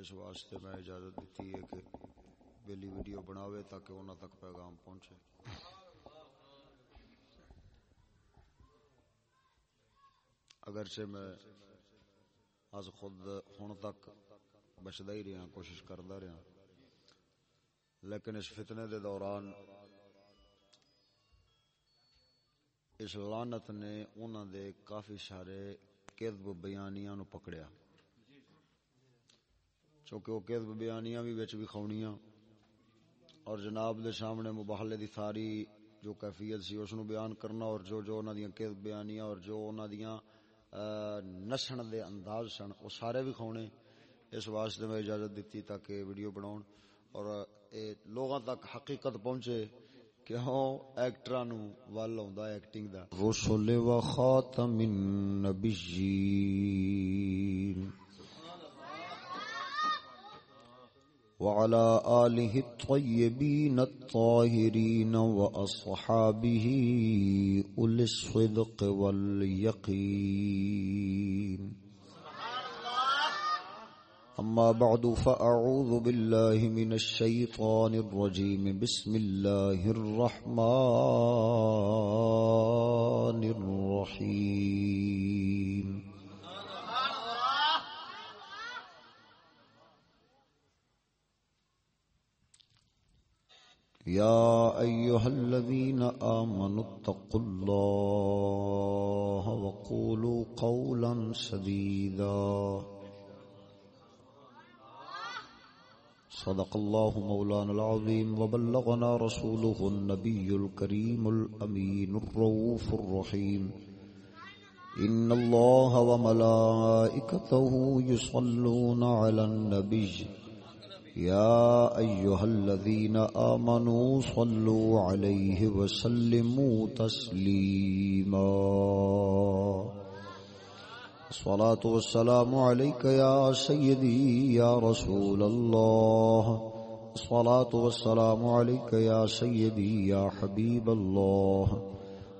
اس واسطے میں اجازت دیتی ہے کہ بیلی ویڈیو بناوے تاکہ انہوں تک پیغام پہنچے۔ اگرچہ میں از خود ہوں تک بچتا ہی رہا، کوشش کرتا رہا، لیکن اس فتنے دے دوران اس لانت نے انہوں دے کافی سارے کذب بیانیاں نو پکڑیا۔ چونکہ وہ کذب بیانیاں بھی بچ بھی اور جناب دے سامنے مباہلے دی ساری جو کیفیت سی اس نو بیان کرنا اور جو جو انہاں دیاں کذب بیانیاں اور جو انہاں دیاں نسن دے انداز سن، وہ سارے بھی کھونے اس واسطے میں اجازت دیتی تاکہ ویڈیو بناؤں اور اے لوگاں تک حقیقت پہنچے کہ ہاں ایکٹراں نو ول ہوندا ایکٹنگ دا۔ رسول و خاتم النبیین۔ وعلى آله الطيبين الطاهرين وأصحابه أولي الصدق واليقين. أما بعد، فأعوذ بالله من الشيطان الرجيم. بسم الله الرحمن الرحيم. يا أيها الذين آمنوا اتقوا الله وقولوا قولا سديدا. صدق الله مولانا العظيم وبلغنا رسوله النبي الكريم الأمين الروف الرحيم. إن الله وملائكته يصلون على النبي. يا أيها الذين آمنوا صلوا عليه وسلموا تسليما. الصلاة والسلام عليك يا سيدي يا رسول الله. الصلاة والسلام عليك يا سيدي يا حبيب الله.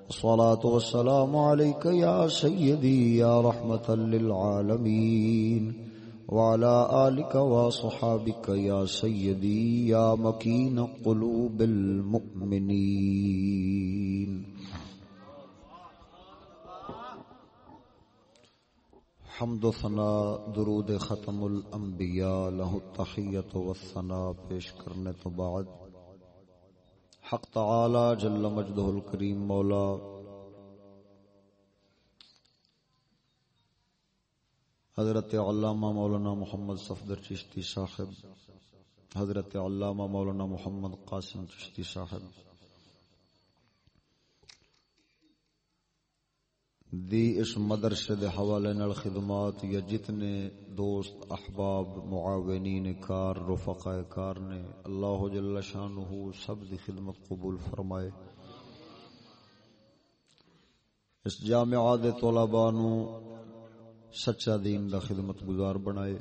الصلاة والسلام عليك يا سيدي يا رحمة للعالمين. وعلى آلك وصحابك يا سيدي يا مكين قلوب المؤمنين. حمد و ثنا درود ختم الانبیاء له التحیت و الثنا پیش کرنے تو بعد. حق تعالی جل مجدہ الکریم مولا حضرت علامہ مولانا محمد صفدر چشتی صاحب، حضرت علامہ مولانا محمد قاسم چشتی صاحب۔ دی اس مدرسے دے حوالے نال خدمات یا جتنے دوست، احباب، معاونین کار، رفقاء کار نے اللہ جل شانہ سب دی خدمت قبول فرمائے۔ اس جامعہ دے طلباء نو سچا دین دا خدمت گزار بنائے۔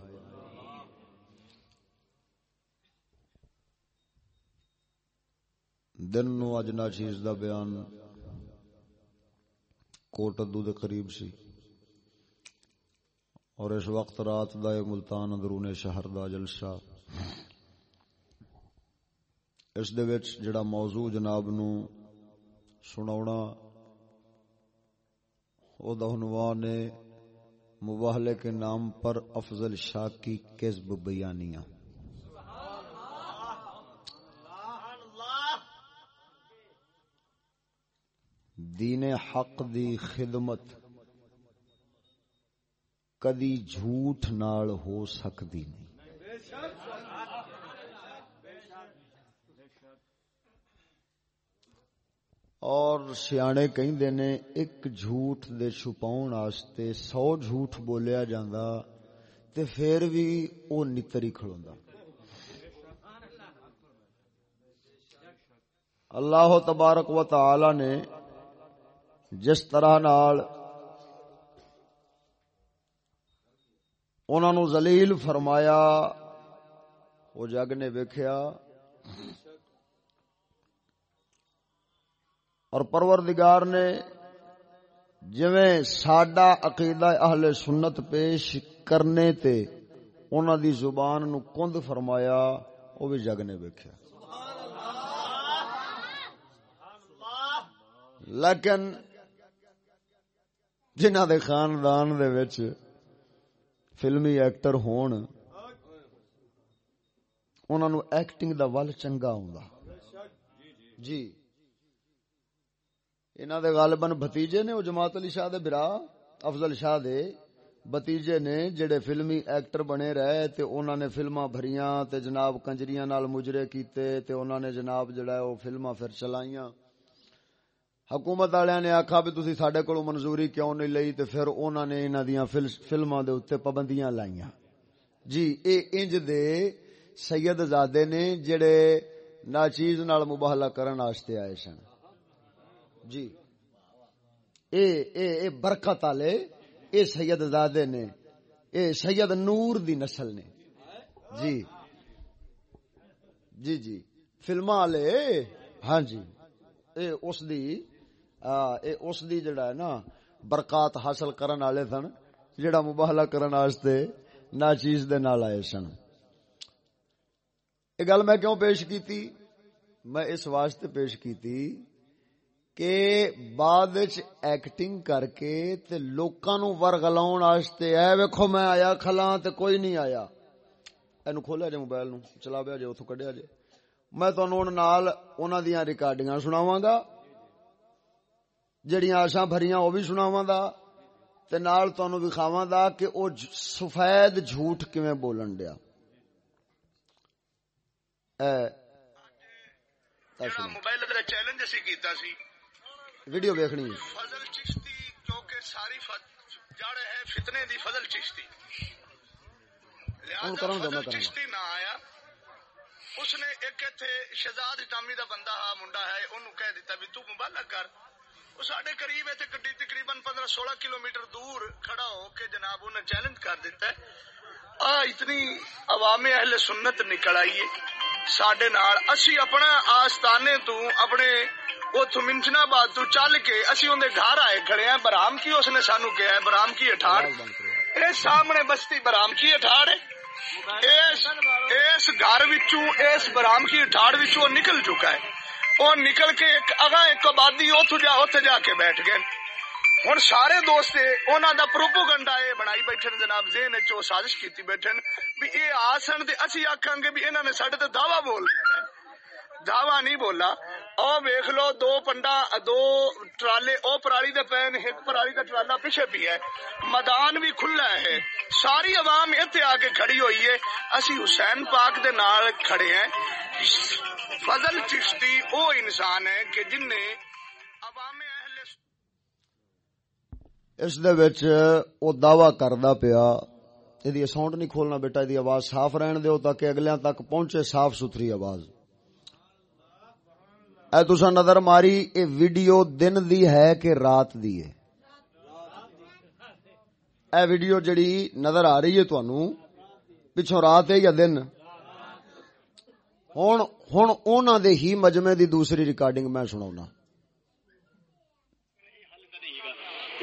دن نو اج نا چیز دا بیان۔ کوٹ ادو دے قریب سی۔ اور اس وقت رات دا ملتان اندرون شہر دا جلسہ۔ اس دے وچ جڑا موضوع جناب نو سناونا، او دا عنوان ہے مباہلے کے نام پر افضل شاہ کی کذب بیانیاں۔ دین حق دی خدمت کدی جھوٹ نال ہو سکتی نہیں۔ اور سیانے کہیں نے ایک جھوٹ دے چھپاؤن آستے سو جھوٹ بولیا جاندہ تے پھر بھی او نتری کھڑوندا اللہ تبارک و تعالی نے جس طرح نال انہوں نے زلیل فرمایا، وہ جگ نے ویکھیا۔ اور پروردگار نے جویں ساڈا عقیدہ اہل سنت پیش کرنے تے انہاں دی زبان نو کند فرمایا، او بھی جگ نے ویکھیا۔ لیکن جنہ دے خاندان دے وچ فلمی ایکٹر ہون، انہاں نو ایکٹنگ دا ول چنگا ہوندا۔ جی۔ انہاں دے غالباً بھتیجے نے وہ جماعت علی شاہ دے برا افضل شاہ دے بتیجے نے جڑے فلمی ایکٹر بنے رہے تے انہوں نے فلما بھریاں تے جناب کنجریاں نال مجرے کیتے تے انہوں نے جناب جڑا ہے وہ فلما پھر چلائیاں حکومت والوں نے آکھا بھی تسی ساڈے کولوں منظوری کیوں نہیں لئی تے پھر انہوں نے انہوں دیاں فلما دے اوتے پابندیاں لائیاں جی اے انج دے سید زادے نے جڑے ناچیز نال مباہلا کرن واسطے آئے سن جی۔ اے اے اے برکت والے، اے سید زادے نے، اے سید نور دی نسل نے۔ جی۔ جی جی۔ فلما والے ہاں جی۔ اے اس دی اے اس دی جڑا ہے نا، برکات حاصل کرن والے سن، جڑا مباہلا کرن واسطے ناچیز دے نال آئے سن۔ یہ گل میں کیوں پیش کیتی؟ میں اس واسطے پیش کیتی کہ بعد ایکٹنگ کر کے تے لوکاں نو ورگلاون واسطے اے ویکھو میں آیا کھلاں تے کوئی نہیں آیا۔ اینو کھولا جے موبائل نو چلا بیا جے، اوتھوں کڈیا جے۔ میں تانوں نال انہاں دیاں ریکارڈنگاں سناواں گا۔ جڑیاں آشاں بھریاں او بھی سناواں دا تے نال تانوں وکھاواں دا کہ او سفید جھوٹ کیویں بولن ڈیا۔ اے موبائل چیلنج اسی کیتا سی۔ ویڈیو ویکھنی فضل چشتی کیونکہ ساری جڑ ہے فتنے دی فضل چشتی۔ لہذا چشتی نہ آیا۔ اس نے ایک ایتھے شہزاد دا بندہ ہا منڈا ہے اونوں کہہ دیتا بھی تو مبالغ کر۔ وہ ساڈے قریب ہے دور کھڑا ہو کے جناب چیلنج کر دیتا ہے۔ اتنی عوام اہل سنت نکل آئیے سڈے نال اسی اپنا آستانے تو اپنے اتو باد تو چل کے اندر گھر آئے کھڑے ہیں۔ برام کی اس نے سانو کیا ہے؟ برام کی اٹھاڑ۔ اے سامنے بستی برام کی اٹھاڑ اس گھر وچوں، اس برام کی اٹھاڑ نکل چکا ہے۔ وہ نکل کے اگا ایک آبادی اتو جا اتنے جا کے بیٹھ گئے۔ ہوں سارے دوست انہوں دا پروپوگنڈا یہ بنائی بیٹھے جناب ذہن چو سازش کیتی بیٹھے بھی یہ آسن تے اسی آخان گے بھی انہوں نے سڈے تے دعوی بول دعوی نہیں بولا۔ او ویخ لو، دو پنڈا، دو ٹرالے، او پرالی دے پین ایک پرالی دا ٹرالا پیچھے پی ہے۔ میدان بھی کھلا ہے۔ ساری عوام اتنے آ کے کھڑی ہوئی ہے۔ اسی حسین پاک دے نال کھڑے ہیں۔ فضل چشتی او انسان ہے کہ جن نے ਇਸ ਦੇ ਵਿੱਚ ਉਹ ਦਾਵਾ ਕਰਦਾ ਪਿਆ ਇਹਦੀ ਸਾਊਂਡ ਨਹੀਂ ਖੋਲਣਾ ਬੇਟਾ ਇਹਦੀ ਆਵਾਜ਼ ਸਾਫ਼ ਰਹਿਣ ਦਿਓ ਤਾਂ ਕਿ ਅਗਲਿਆਂ ਤੱਕ ਪਹੁੰਚੇ ਸਾਫ਼ ਸੁਥਰੀ ਆਵਾਜ਼ ਐ ਤੁਸੀਂ ਨਜ਼ਰ ਮਾਰੀ ਇਹ ਵੀਡੀਓ ਦਿਨ ਦੀ ਹੈ ਕਿ ਰਾਤ ਦੀ ਹੈ ਇਹ ਵੀਡੀਓ ਜਿਹੜੀ ਨਜ਼ਰ ਆ ਰਹੀ ਹੈ ਤੁਹਾਨੂੰ ਪਿੱਛੋਂ ਰਾਤ ਹੈ ਜਾਂ ਦਿਨ ਹੁਣ ਹੁਣ ਉਹਨਾਂ ਦੇ ਹੀ ਮਜਮੇ ਦੀ ਦੂਸਰੀ ਰਿਕਾਰਡਿੰਗ ਮੈਂ ਸੁਣਾਉਣਾ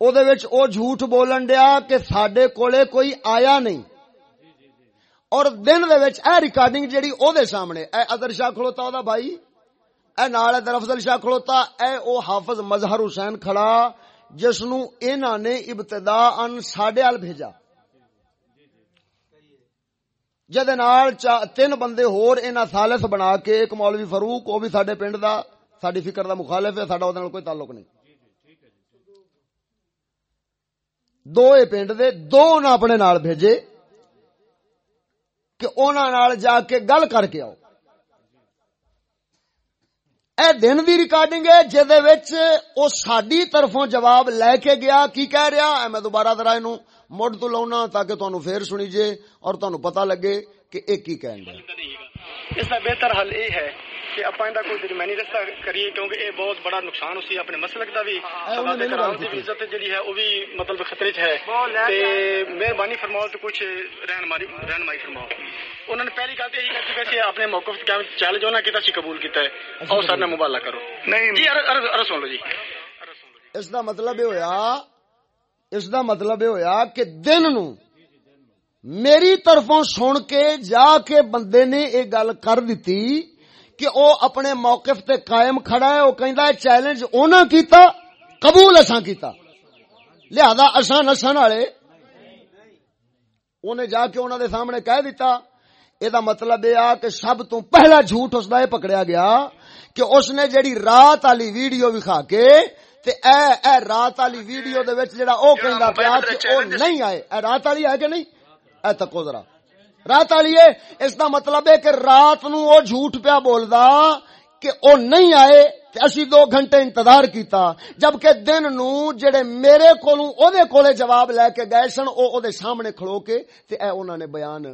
او جھوٹ بولن دیا کہ سڈے کولے کوئی آیا نہیں اور دن دے وچ اے ریکارڈنگ جڑی او دے سامنے اے اظہر شاہ کھلوتا او دا بھائی اے نال اے افضل شاہ کھلوتا اے او حافظ مظہر حسین کھڑا جس نو انہاں نے ابتدا ان ساڈے ال بھیجا جدے نال تین بندے ہور انہاں ثالث بنا کے ایک مولوی فاروق او بھی ساڈے پنڈ دا ساڈی فکر دا مخالف ہے ساڈا او کوئی تعلق نہیں دوئے پنڈ دے دو انہاں اپنے نال بھیجے کہ انہاں نال جا کے گل کر کے آؤ اے دن دی ریکارڈنگ ہے جدے وچ او ساڈی طرفوں جواب لے کے گیا کی کہہ رہا اے میں دوبارہ ذرا اینو مڈ تو لاؤنا تاکہ تانوں پھر سنیجے اور تانوں پتہ لگے کہ اے کی کہن اس کا بہتر حل اے ہے کہ آپ کا کوئی درمیانی رستہ کریے کیونکہ یہ بہت بڑا نقصان اسی اپنے مسلک کا بھی۔ ہاں، ہاں۔ عزت جڑی ہے وہ بھی مطلب خطرے ہے۔ مہربانی فرماؤ تو کچھ رہنمائی رہنمائی فرماؤ۔ انہوں نے پہلی گل تو یہی کر چکا کہ اپنے موقف کیا چیلنج ہونا کیتا سی قبول کیتا ہے۔ اچھا اور سر نے جی۔ مبالہ کرو۔ نہیں۔ جی عرض سن لو جی۔ اس دا مطلب یہ ہویا اس کا مطلب یہ ہویا کہ دن نو میری طرفوں سن کے جا کے بندے نے یہ گل کر دیتی کہ او اپنے موقف تے قائم کھڑا ہے، او کہندا ہے چیلنج اونا کیتا، قبول اساں کیتا۔ لہذا اساں نسن والے اونے جا کے انہاں دے سامنے کہہ دیتا اے دا مطلب اے کہ سب تو پہلا جھوٹ اس دا اے پکڑیا گیا کہ اس نے جڑی رات والی ویڈیو وکھا کے تے اے اے رات والی ویڈیو دے وچ جڑا او کہندا پیا کہ او نہیں آئے۔ اے رات والی ہے کہ نہیں؟ اے تکو ذرا۔ رات آئیے اس دا مطلب ہے کہ رات نو او جھوٹ پیا بولدا کہ او نہیں آئے اسی دو گھنٹے انتظار کیتا۔ جبکہ دن نو جڑے میرے کولوں او دے کولے جواب لے کے گئے سن، او او دے سامنے کھڑو کے تے اے انہاں نے بیان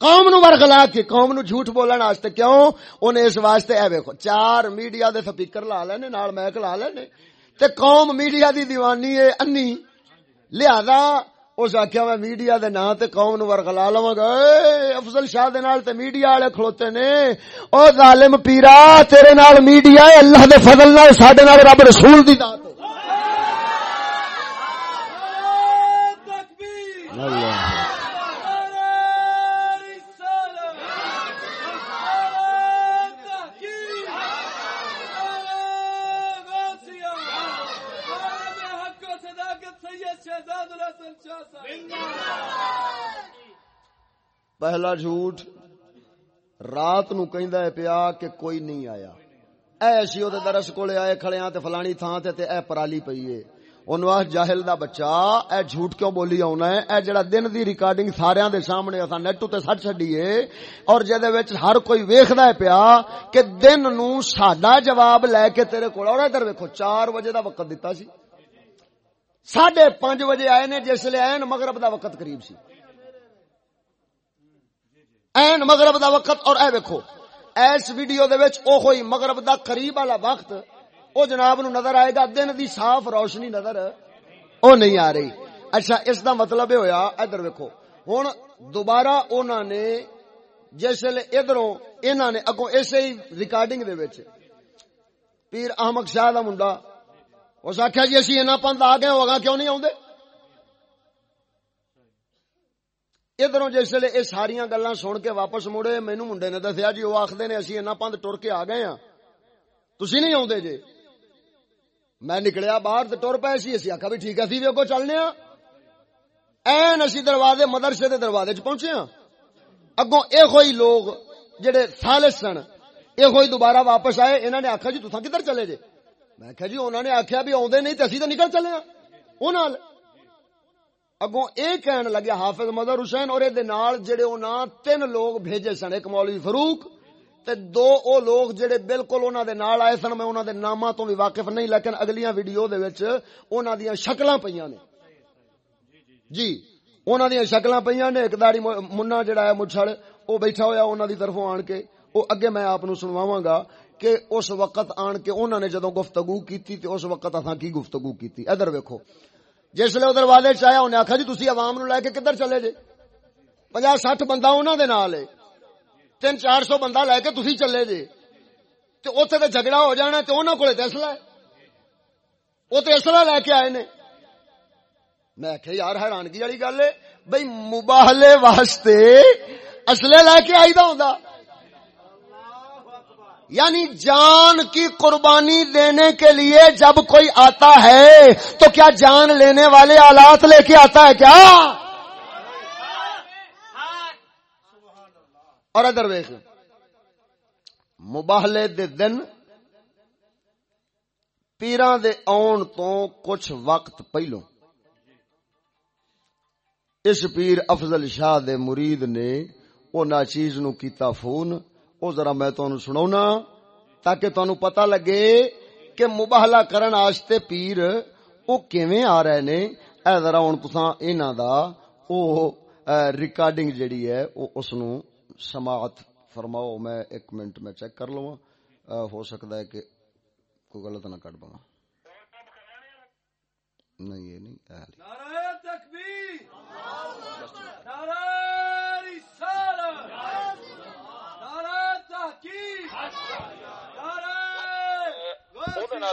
قوم نو ورغلا کے، قوم نو جھوٹ بولن واسطے کیوں؟ انہیں اس واسطے اے ویکھو، چار میڈیا دے سپیکر لا لینے، نال میک لا لینے۔ تے قوم میڈیا دی دیوانی ہے، انی، لہذا اس آخیا میں میڈیا دے نا تے قوم نو ورگلا لوا گا۔ افضل شاہ دے نال تے میڈیا والے کھلوتے نے۔ او ظالم پیرا، تیرے نال میڈیا اللہ دے فضل نال، ساڈے نال رب رسول دی ذات پہلا جھوٹ رات نو کہندا پیا کہ کوئی نہیں آیا۔ اے شیو دے درس کولے آئے کھڑیاں تے فلانی تھاں تے تے اے پرالی پئی ہے اونوں جاہل دا بچہ، اے جھوٹ کیوں بولی آنا ہے؟ اے جڑا دن دی ریکارڈنگ ساریاں دے سامنے اساں نیٹ تے سٹ چھڈی اور جے وچ ہر کوئی ویکھدا ہے پیا کہ دن نو ساڈا جواب لے کے تیرے کول اور ادھر ویکھو 4 بجے دا وقت دتا سی۔ ساڑھے پانچ بجے آئے نے، جس لیے این مغرب دا وقت قریب سی۔ این مغرب دا وقت، اور اے ویکھو، ایس ویڈیو دے وچ او ہوئی مغرب دا قریب والا وقت، او جناب نو نظر آئے گا دن دی صاف روشنی نظر، او نہیں آ رہی۔ اچھا اس دا مطلب یہ ہویا، ادھر ویکھو، ہن دوبارہ انہاں نے، جس لے ادھروں انہاں نے، اگوں ایسے ہی ریکارڈنگ دے وچ، پیر احمد شاہ دا منڈا اس آخیا جی اسی اینا پند آ گئے ہوگا کیوں نہیں آدھے ادھروں جس ویلے یہ ساری گلا سن کے واپس مڑے مینو منڈے نے دسیا جی وہ آخر نے اسی اینا پند ٹر کے آ گئے ہاں۔ تسی نہیں آدھے جی؟ میں نکلیا باہر تو ٹر پائے سی آخا بھی ٹھیک ہے اگو چلنے ہاں۔ این اسی دروازے مدرسے کے دروازے چ پہنچے ہاں۔ اگوں یہ لوگ جہے سالس سن یہ ہوئی دوبارہ واپس آئے انہوں نے آخیا جی تسا کدھر چلے جے؟ میں کہ جی انہوں نے آخیا بھی آدھے نہیں تو تو نکل چلے ہاں اگوں یہ کہن لگیا حافظ مظہر حسین اور نال جڑے انہاں تین لوگ بھیجے سن ایک مولوی فروخ تے دو او لوگ جڑے بالکل انہاں دے نال آئے سن میں انہاں دے ناماں تو بھی واقف نہیں لیکن اگلیاں ویڈیو دے وچ انہاں دیاں شکلاں پیاں نے جی انہوں دیاں شکلاں پیاں نے ایک داڑھی منا جڑا ہے مچھڑ او بیٹھا ہویا انہاں دی طرفوں آن کے او اگے میں آپ نو سنواواں گا کہ اس وقت آن کے انہوں نے جدو گفتگو کیتی تے اس وقت اصا کی گفتگو کیتی؟ ادھر ویکو جس لے ادھر والے چایا انہیں آکھا جی تھی عوام نو لے کے کدھر چلے جے؟ 50 60 بندہ انہوں نے نال ہے۔ تین چار سو بندہ لے کے تھی چلے جے۔ تے اتنے تو جھگڑا ہو جانا تو انہوں کو اسلا اسلحہ ہے۔ او تے اسلحہ لے کے آئے نے۔ میں کہ یار، حیرانگی والی گل ہے۔ بھائی مباہلے واسطے اسلحہ لے کے آئی آئیدا ہوندا۔ یعنی جان کی قربانی دینے کے لیے جب کوئی آتا ہے تو کیا جان لینے والے آلات لے کے آتا ہے کیا؟ اور ادر ویخ مباہلے دے دن پیران دے آن تو کچھ وقت پہلو اس پیر افضل شاہ دے مرید نے او ناچیز نو کیتا فون او ذرا میں تانوں سناونا تاکہ تانوں پتہ لگے کہ مباہلہ کرن آستے پیر او کیویں آ رہے نے۔ اے ذرا ہن تساں انہاں دا او ریکارڈنگ جڑی ہے، او اس سماعت فرماؤ۔ میں ایک منٹ میں چیک کر لوں ہو سکتا ہے کہ کوئی غلط نہ کٹ پاؤں نہیں، یہ نہیں نعرہ تکبیر! نعرہ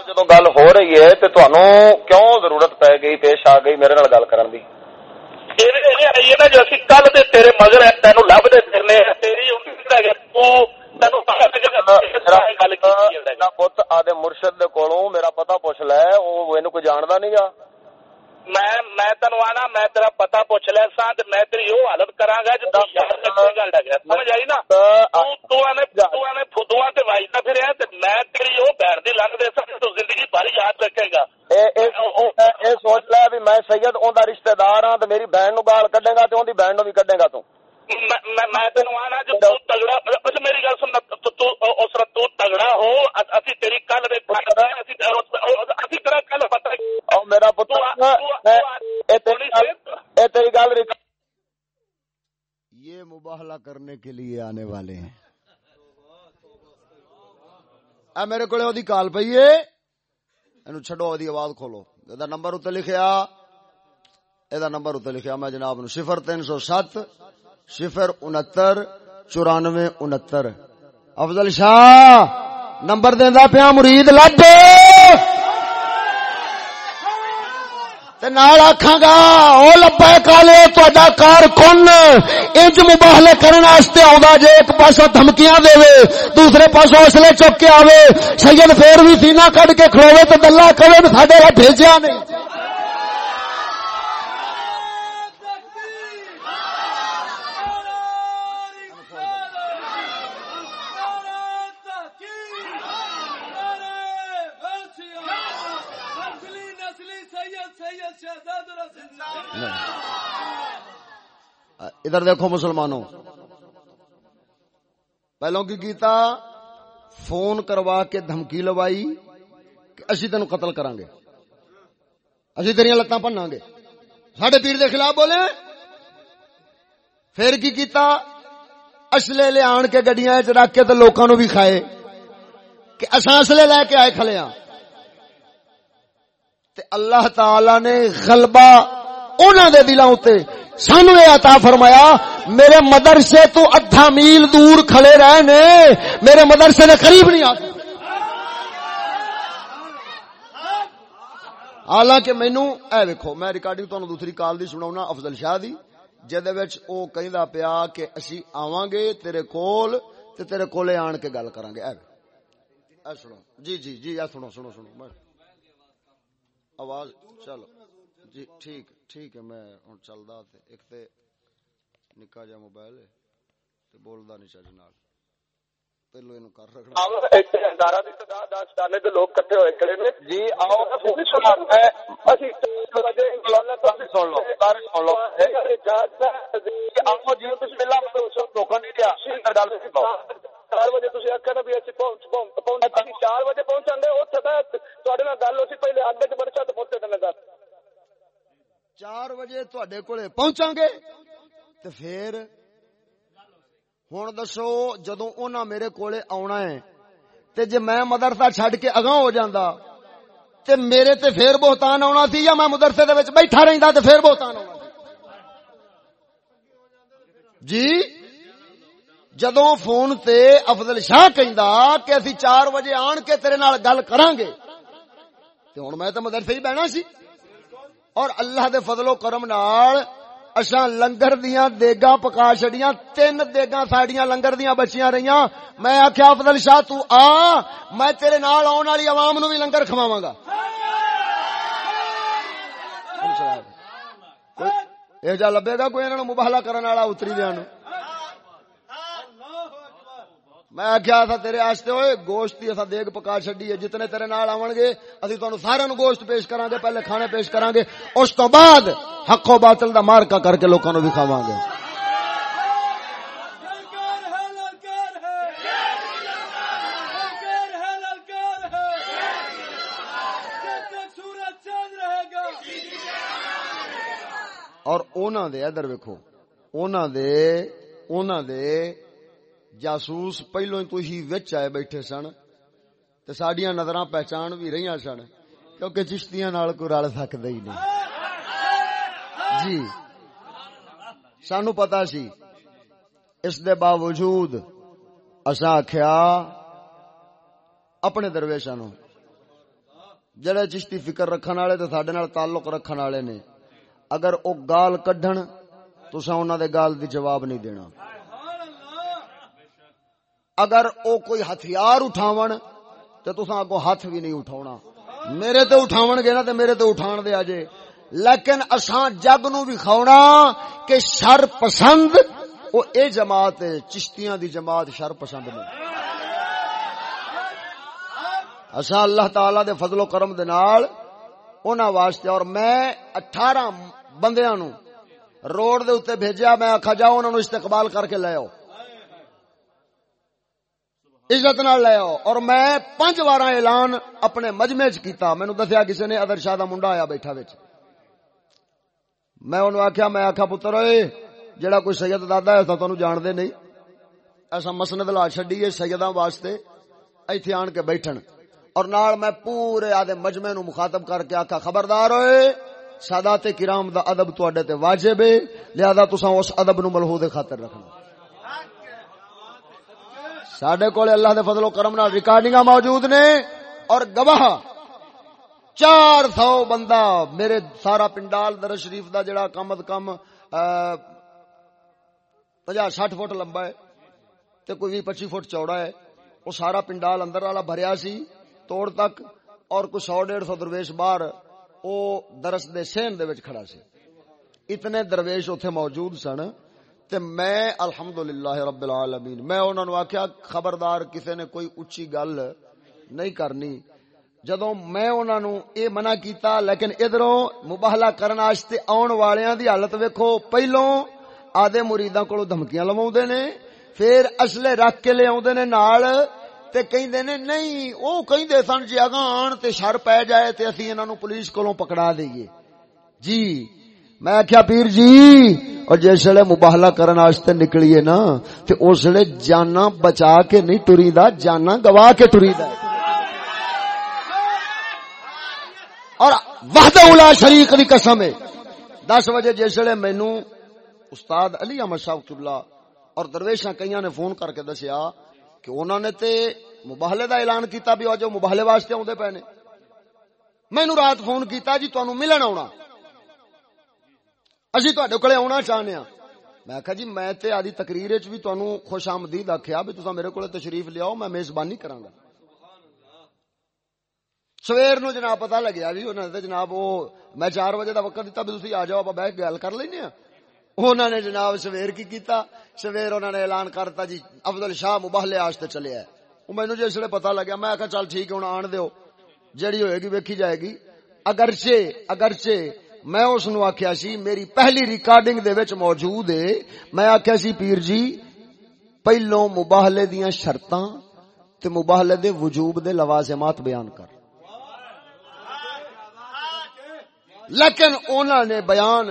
جدو گل ہو رہی ہے تو تہنوں کیوں ضرورت پی گئی پیش آ گئی میرے گل کرن مرشد دے کولوں نہیں گا ਤੈਨੂੰ ਪਤਾ ਲੱਗੇਗਾ ਮੇਰਾ ਕਿ ਗੱਲ ਕੀਤੀ ਹੈ ਮੇਰਾ ਪੁੱਤ ਆਦੇ ਮੁਰਸ਼ਦ ਦੇ ਕੋਲੋਂ ਮੇਰਾ ਪਤਾ ਪੁੱਛ ਲੈ ਉਹ ਇਹਨੂੰ ਕੋਈ ਜਾਣਦਾ ਨਹੀਂਗਾ ਮੈਂ ਮੈਂ ਤੈਨੂੰ ਆਣਾ ਮੈਂ ਤੇਰਾ ਪਤਾ ਪੁੱਛ ਲਿਆ ਸਾਂ ਤੇ ਮੈਂ ਤੇਰੀ ਉਹ ਹਾਲਤ ਕਰਾਂਗਾ ਜੇ ਤੂੰ ਯਾਦ ਰੱਖੇ ਗੱਲ ਦਾ ਗਿਆ ਸਮਝ ਆਈ ਨਾ ਤੂੰ ਤੂੰ ਐਵੇਂ ਤੂੰ ਐਵੇਂ ਫੁੱਦੂਆਂ ਤੇ ਵਾਜਦਾ ਫਿਰਿਆ ਤੇ ਮੈਂ ਤੇਰੀ ਉਹ ਬੈਰ ਦੀ ਲੰਘ ਦੇ ਸਾਂ ਤੂੰ ਜ਼ਿੰਦਗੀ ਭਰ ਯਾਦ ਰੱਖੇਗਾ ਇਹ ਇਹ ਇਹ- ਇਹ ਸੋਚ ਲੈ ਵੀ ਮੈਂ ਸੈਯਦ ਉਹਦਾ ਰਿਸ਼ਤੇਦਾਰ ਹਾਂ ਤੇ ਮੇਰੀ ਭੈਣ ਨੂੰ ਗਾਲ ਕੱਢੇਗਾ ਤੇ ਉਹਦੀ ਭੈਣ ਨੂੰ ਵੀ ਕੱਢੇਗਾ میرا پتہ تیری یہ مباہلا کرنے کے لیے آنے والے ہیں۔ میرے کو کال پی ہے۔ اینو چھڈو اودی آواز کھولو۔ دا نمبر تے لکھیا۔ اے دا نمبر تے لکھیا۔ میں جناب نو 0307 069 94 69 افضل شاہ نمبر دیندا پیا مرید لاڈے تے نال گا او لبے کالے تہاڈا کار کون؟ انج مباہلے کرن واسطے آوندا جے ایک پاسوں دھمکیاں دےوے دوسرے پاس اسلے چک کے آوے۔ سید پھر بھی سینہ کڈ کے کھڑوے تے اللہ کہے ساڈے بھیجیا نہیں ادھر دیکھو مسلمانوں۔ پہلو کی کیتا فون کروا کے دھمکی لوائی کہ اسی تینوں قتل کران گے اسی تیریاں لتاں پنا گے ساڈے پیر دے خلاف بولے۔ پھر کی کیتا اسلے لے آن کے گڈیاں وچ رکھ کے تے لوکاں نو بھی کھائے کہ اساں اسلے لے کے آئے کھلے ہاں۔ تے اللہ تعالی نے غلبہ انہاں دے دلاں تے سانو یہ عطا فرمایا، میرے مدرسے تو ادھا میل دور کھڑے رہنے، میرے مدرسے نے قریب نہیں آتے۔ حالانکہ مینو اے ویکھو، میں ریکارڈنگ تانوں دوسری کال دی سناونا افضل شاہ دی جدے وچ او کہندا پیا کہ اسی آواں گے تیرے کول تے تیرے کولے آن کے گل کران گے اے اے سنو جی جی جی اے سنو سنو سنو آواز، چلو۔ جی ٹھیک۔ ٹھیک ہے میں ہوں ایک تے نکا جا موبائل تے بولدا نہیں چاج نال پہلو اینو کر رکھنا چار بجے تسی گل پہلے اگے چ برچا پہنچے تے نال چار بجے تڈے کو پہنچا گے تو پھر ہوں دسو جدو انہاں میرے کولے آنا ہے تے جے میں مدرسہ چھڈ کے اگاں ہو جاندا تے میرے تے پھر بہتان آنا سی یا میں مدرسے دے وچ بیٹھا رہندا تے پھر بہتان آنا جی؟ جدوں فون تے افضل شاہ کہندا کہ اسی چار بجے آن کے تیرے نال گل کران گے تے ہن میں تے مدرسے ہی بہنا سی۔ اور اللہ دے فضل و کرم نال اساں لنگر دیاں دیگا پکا چھڑیاں تین دیگا ساڑیاں لنگر دیاں بچیاں رہیاں۔ میں آکھیا افضل شاہ تو آ میں تیرے نال آن والی عوام نو بھی لنگر کھواواں گا۔ اے جا لبے گا کوئی انہوں نو مباہلا کرن والا اتری دیاں نو میں آخیا اصا تیرے آستے ہوئے گوشت کی اصا دیگ پکا چڈی ہے، جتنے تیرے نال آؤ گے ابھی تمہیں سارا گوشت پیش کرا گے، پہلے کھانے پیش کرا گے، اس تو بعد حق باطل دا مارکا کر کے لوگوں بھی کھاوا گے۔ اور انہاں دے، ادھر ویکھو انہاں دے انہاں دے جاسوس پہلو تھی وچ آئے بیٹھے سن تو سڈیا نظراں پہچان بھی رہی سن، کیونکہ چشتیاں نال رل سکدا ہی نہیں۔ جی۔ سانو پتا سی، اس دے باوجود اساں آخیا اپنے درویشاں نو جڑے چشتی فکر رکھنے والے تو سڈے تعلق رکھنے والے نے، اگر او گال کڈن تساں انہاں دے گال دی جواب نہیں دینا۔ اگر او کوئی ہتھیار اٹھاون تے تساں اگوں ہاتھ بھی نہیں اٹھاونا۔ میرے تے اٹھاون گے نا تے میرے تے اٹھان دے اجے لیکن اساں جگ نو بھی کھونا کہ شر پسند، او اے جماعت ہے، چشتیاں دی جماعت شر پسند نہیں اساں اللہ تعالی دے فضل و کرم دے نال انہاں واسطے، اور میں 18 بندیاں نو روڈ دے اوتے بھیجیا، میں آکھا جاؤ، انہاں نو استقبال کر کے لے آؤ۔ عزت نہ لے آؤ۔ اور میں پانچ وارا اعلان اپنے مجمے چ کیتا۔ مینوں دسیا کسی نے ادر شاہ کا منڈا آیا بیٹھا وچ۔ میں انہوں میں آکھا، پتر ہوئے جڑا کوئی سید دادا ہے تانوں جان دے نہیں۔ ایسا مسند لا چھڈی ہے واسطے۔ ایتھے آن کے بیٹھن۔ اور نال میں پورے آدھے مجمے نو مخاطب کر کے آکھا، خبردار ہوئے سادات کرام دا ادب تواڈے تے واجب ہے لہذا تساں اس ادب نو ملحوظ خاطر رکھنا۔ سڈے کو اللہ دے فضل و کرم نال ریکارڈنگاں موجود نے اور گواہ چار سو بندہ میرے سارا پنڈال در شریف دا جڑا کم از کم پنجا سٹھ فٹ لمبا ہے تے کوئی بھی پچی فٹ چوڑا ہے۔ وہ سارا پنڈال اندر والا بھریا سی توڑ تک اور کوئی سو ڈیڑھ سو درویش باہر وہ درس دے سین دے وچ کھڑا سی۔ اتنے درویش اتنے موجود سن تے میں الحمدللہ رب العالمین، میں انہاں نو آکھیا، خبردار کسے نے کوئی اچھی گل نہیں کرنی۔ جدوں میں انہاں نو اے منع کیتا، لیکن ادھروں مباہلا کرن واسطے آن والیاں دی حالت ویکھو، پہلوں آدھے مریداں کولوں دھمکیاں لواوندے نے، پھر اصلے رکھ کے لے آوندے نے نال، تے کہندے نے نہیں او کہندے سن جے اگاں تے شر پے جائے تے اسی انہاں نو پولیس کو پکڑا دئیے۔ جی میں کیا پیر جی؟ اور جسے مباہلا کرنے نکلیے نا تو اس ویل جانا بچا کے نہیں ٹریدا جانا گوا کے ٹریدا اور وحدہ اولا شریق دی قسم ہے۔ 10 بجے جسے مینوں استاد علی احمد شاہ اللہ اور درویشا کئی نے فون کر کے دسیا کہ انہوں نے تے مباہلے دا اعلان کیتا بھی او جو مباہلے واسطے آدھے پئے نے۔ مینو رات فون کیتا جی تانوں ملن آنا اسی تے کولے آنا چاہنے میں آخا جی میں تے آدھی تقریر وچ بھی تانوں خوش آمدید آکھیا بھی تساں میرے کولے تشریف لیاؤ میں میزبانی کراں گا سویر نو جناب پتہ لگیا بھی انہاں تے جناب او میں 4 بجے دا وقت دتا بھی تسی آ جاؤ اپا بیٹھ گل کر لینے انہوں نے جناب سویر کی کیتا سویر انہوں نے اعلان کرتا جی افضل شاہ مباہلے آستے چلے ہے وہ مینوں جس ویلے پتہ لگیا میں آکھا چل ٹھیک ہوں آن دو جڑی ہوئے گی ویکھی جائے گی اگرچہ اگرچہ میں اس نو آکھیا سی، میری پہلی ریکارڈنگ دے وچ موجود ہے۔ میں آکھیا سی، پیر جی پہلو مباہلے دیاں شرطاں تے مباہلے دے وجوب دے لوازمات بیان کر۔ لیکن انہوں نے بیان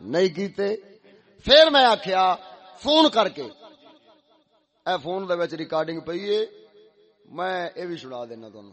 نہیں کیتے۔ پھر میں آخیا فون کر کے۔ A phone they which recording پئی ہے۔ میں اے بھی چھڑا دینا تانوں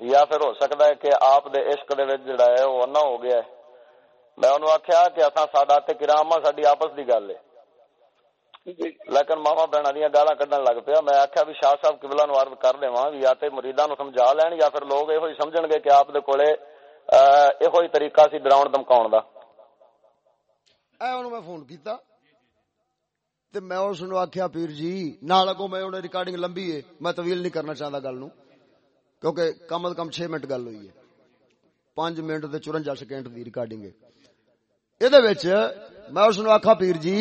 یا پھر ہو سکتا ہے کہ آپ دے عشق دے وچ جڑا ہے وہ نہ ہو گیا ہے۔ میں انہوں آکھیا کہ اساں سادات کرام ساڈی آپس دی گل ہے۔ جی۔ لیکن ماما بہنا دیا گالا کڈن لگ پیا۔ میں آکھیا بھی شاہ صاحب قبلہ نو عرض کر دیواں یا تے مریداں نو سمجھا لین یا پھر لوگ ایہو ہی سمجھن گے کہ آپ دے کولے ایہو ہی طریقہ سی ڈراون دمکاون دا۔ اے انہوں میں فون کیتا تے میں اس نو آکھیا پیر جی نال اگوں میں انہاں ریکارڈنگ لمبی ہے میں طویل نہیں کرنا چاہندا گل نو ਆਖਿਆ ਪੀਰ ਜੀ ਨਾਲ ਅਗੋ ਮੈਂ ਉਹਨੇ ਰਿਕਾਰਡਿੰਗ ਲੰਬੀ ਏ ਮੈਂ ਤਵੀਲ ਨਹੀਂ ਕਰਨਾ ਚਾਹੁੰਦਾ ਗੱਲ ਨੂੰ ਕਿਉਂਕਿ ਕਮ ਅਦ ਕਮ 6 ਮਿੰਟ ਗੱਲ ਹੋਈ ਏ 5 ਮਿੰਟ ਤੇ 54 ਸਕਿੰਟ ਦੀ ਰਿਕਾਰਡਿੰਗ ਹੈ ਇਹਦੇ ਵਿੱਚ ਮੈਂ ਉਸ ਨੂੰ ਆਖਾ ਪੀਰ ਜੀ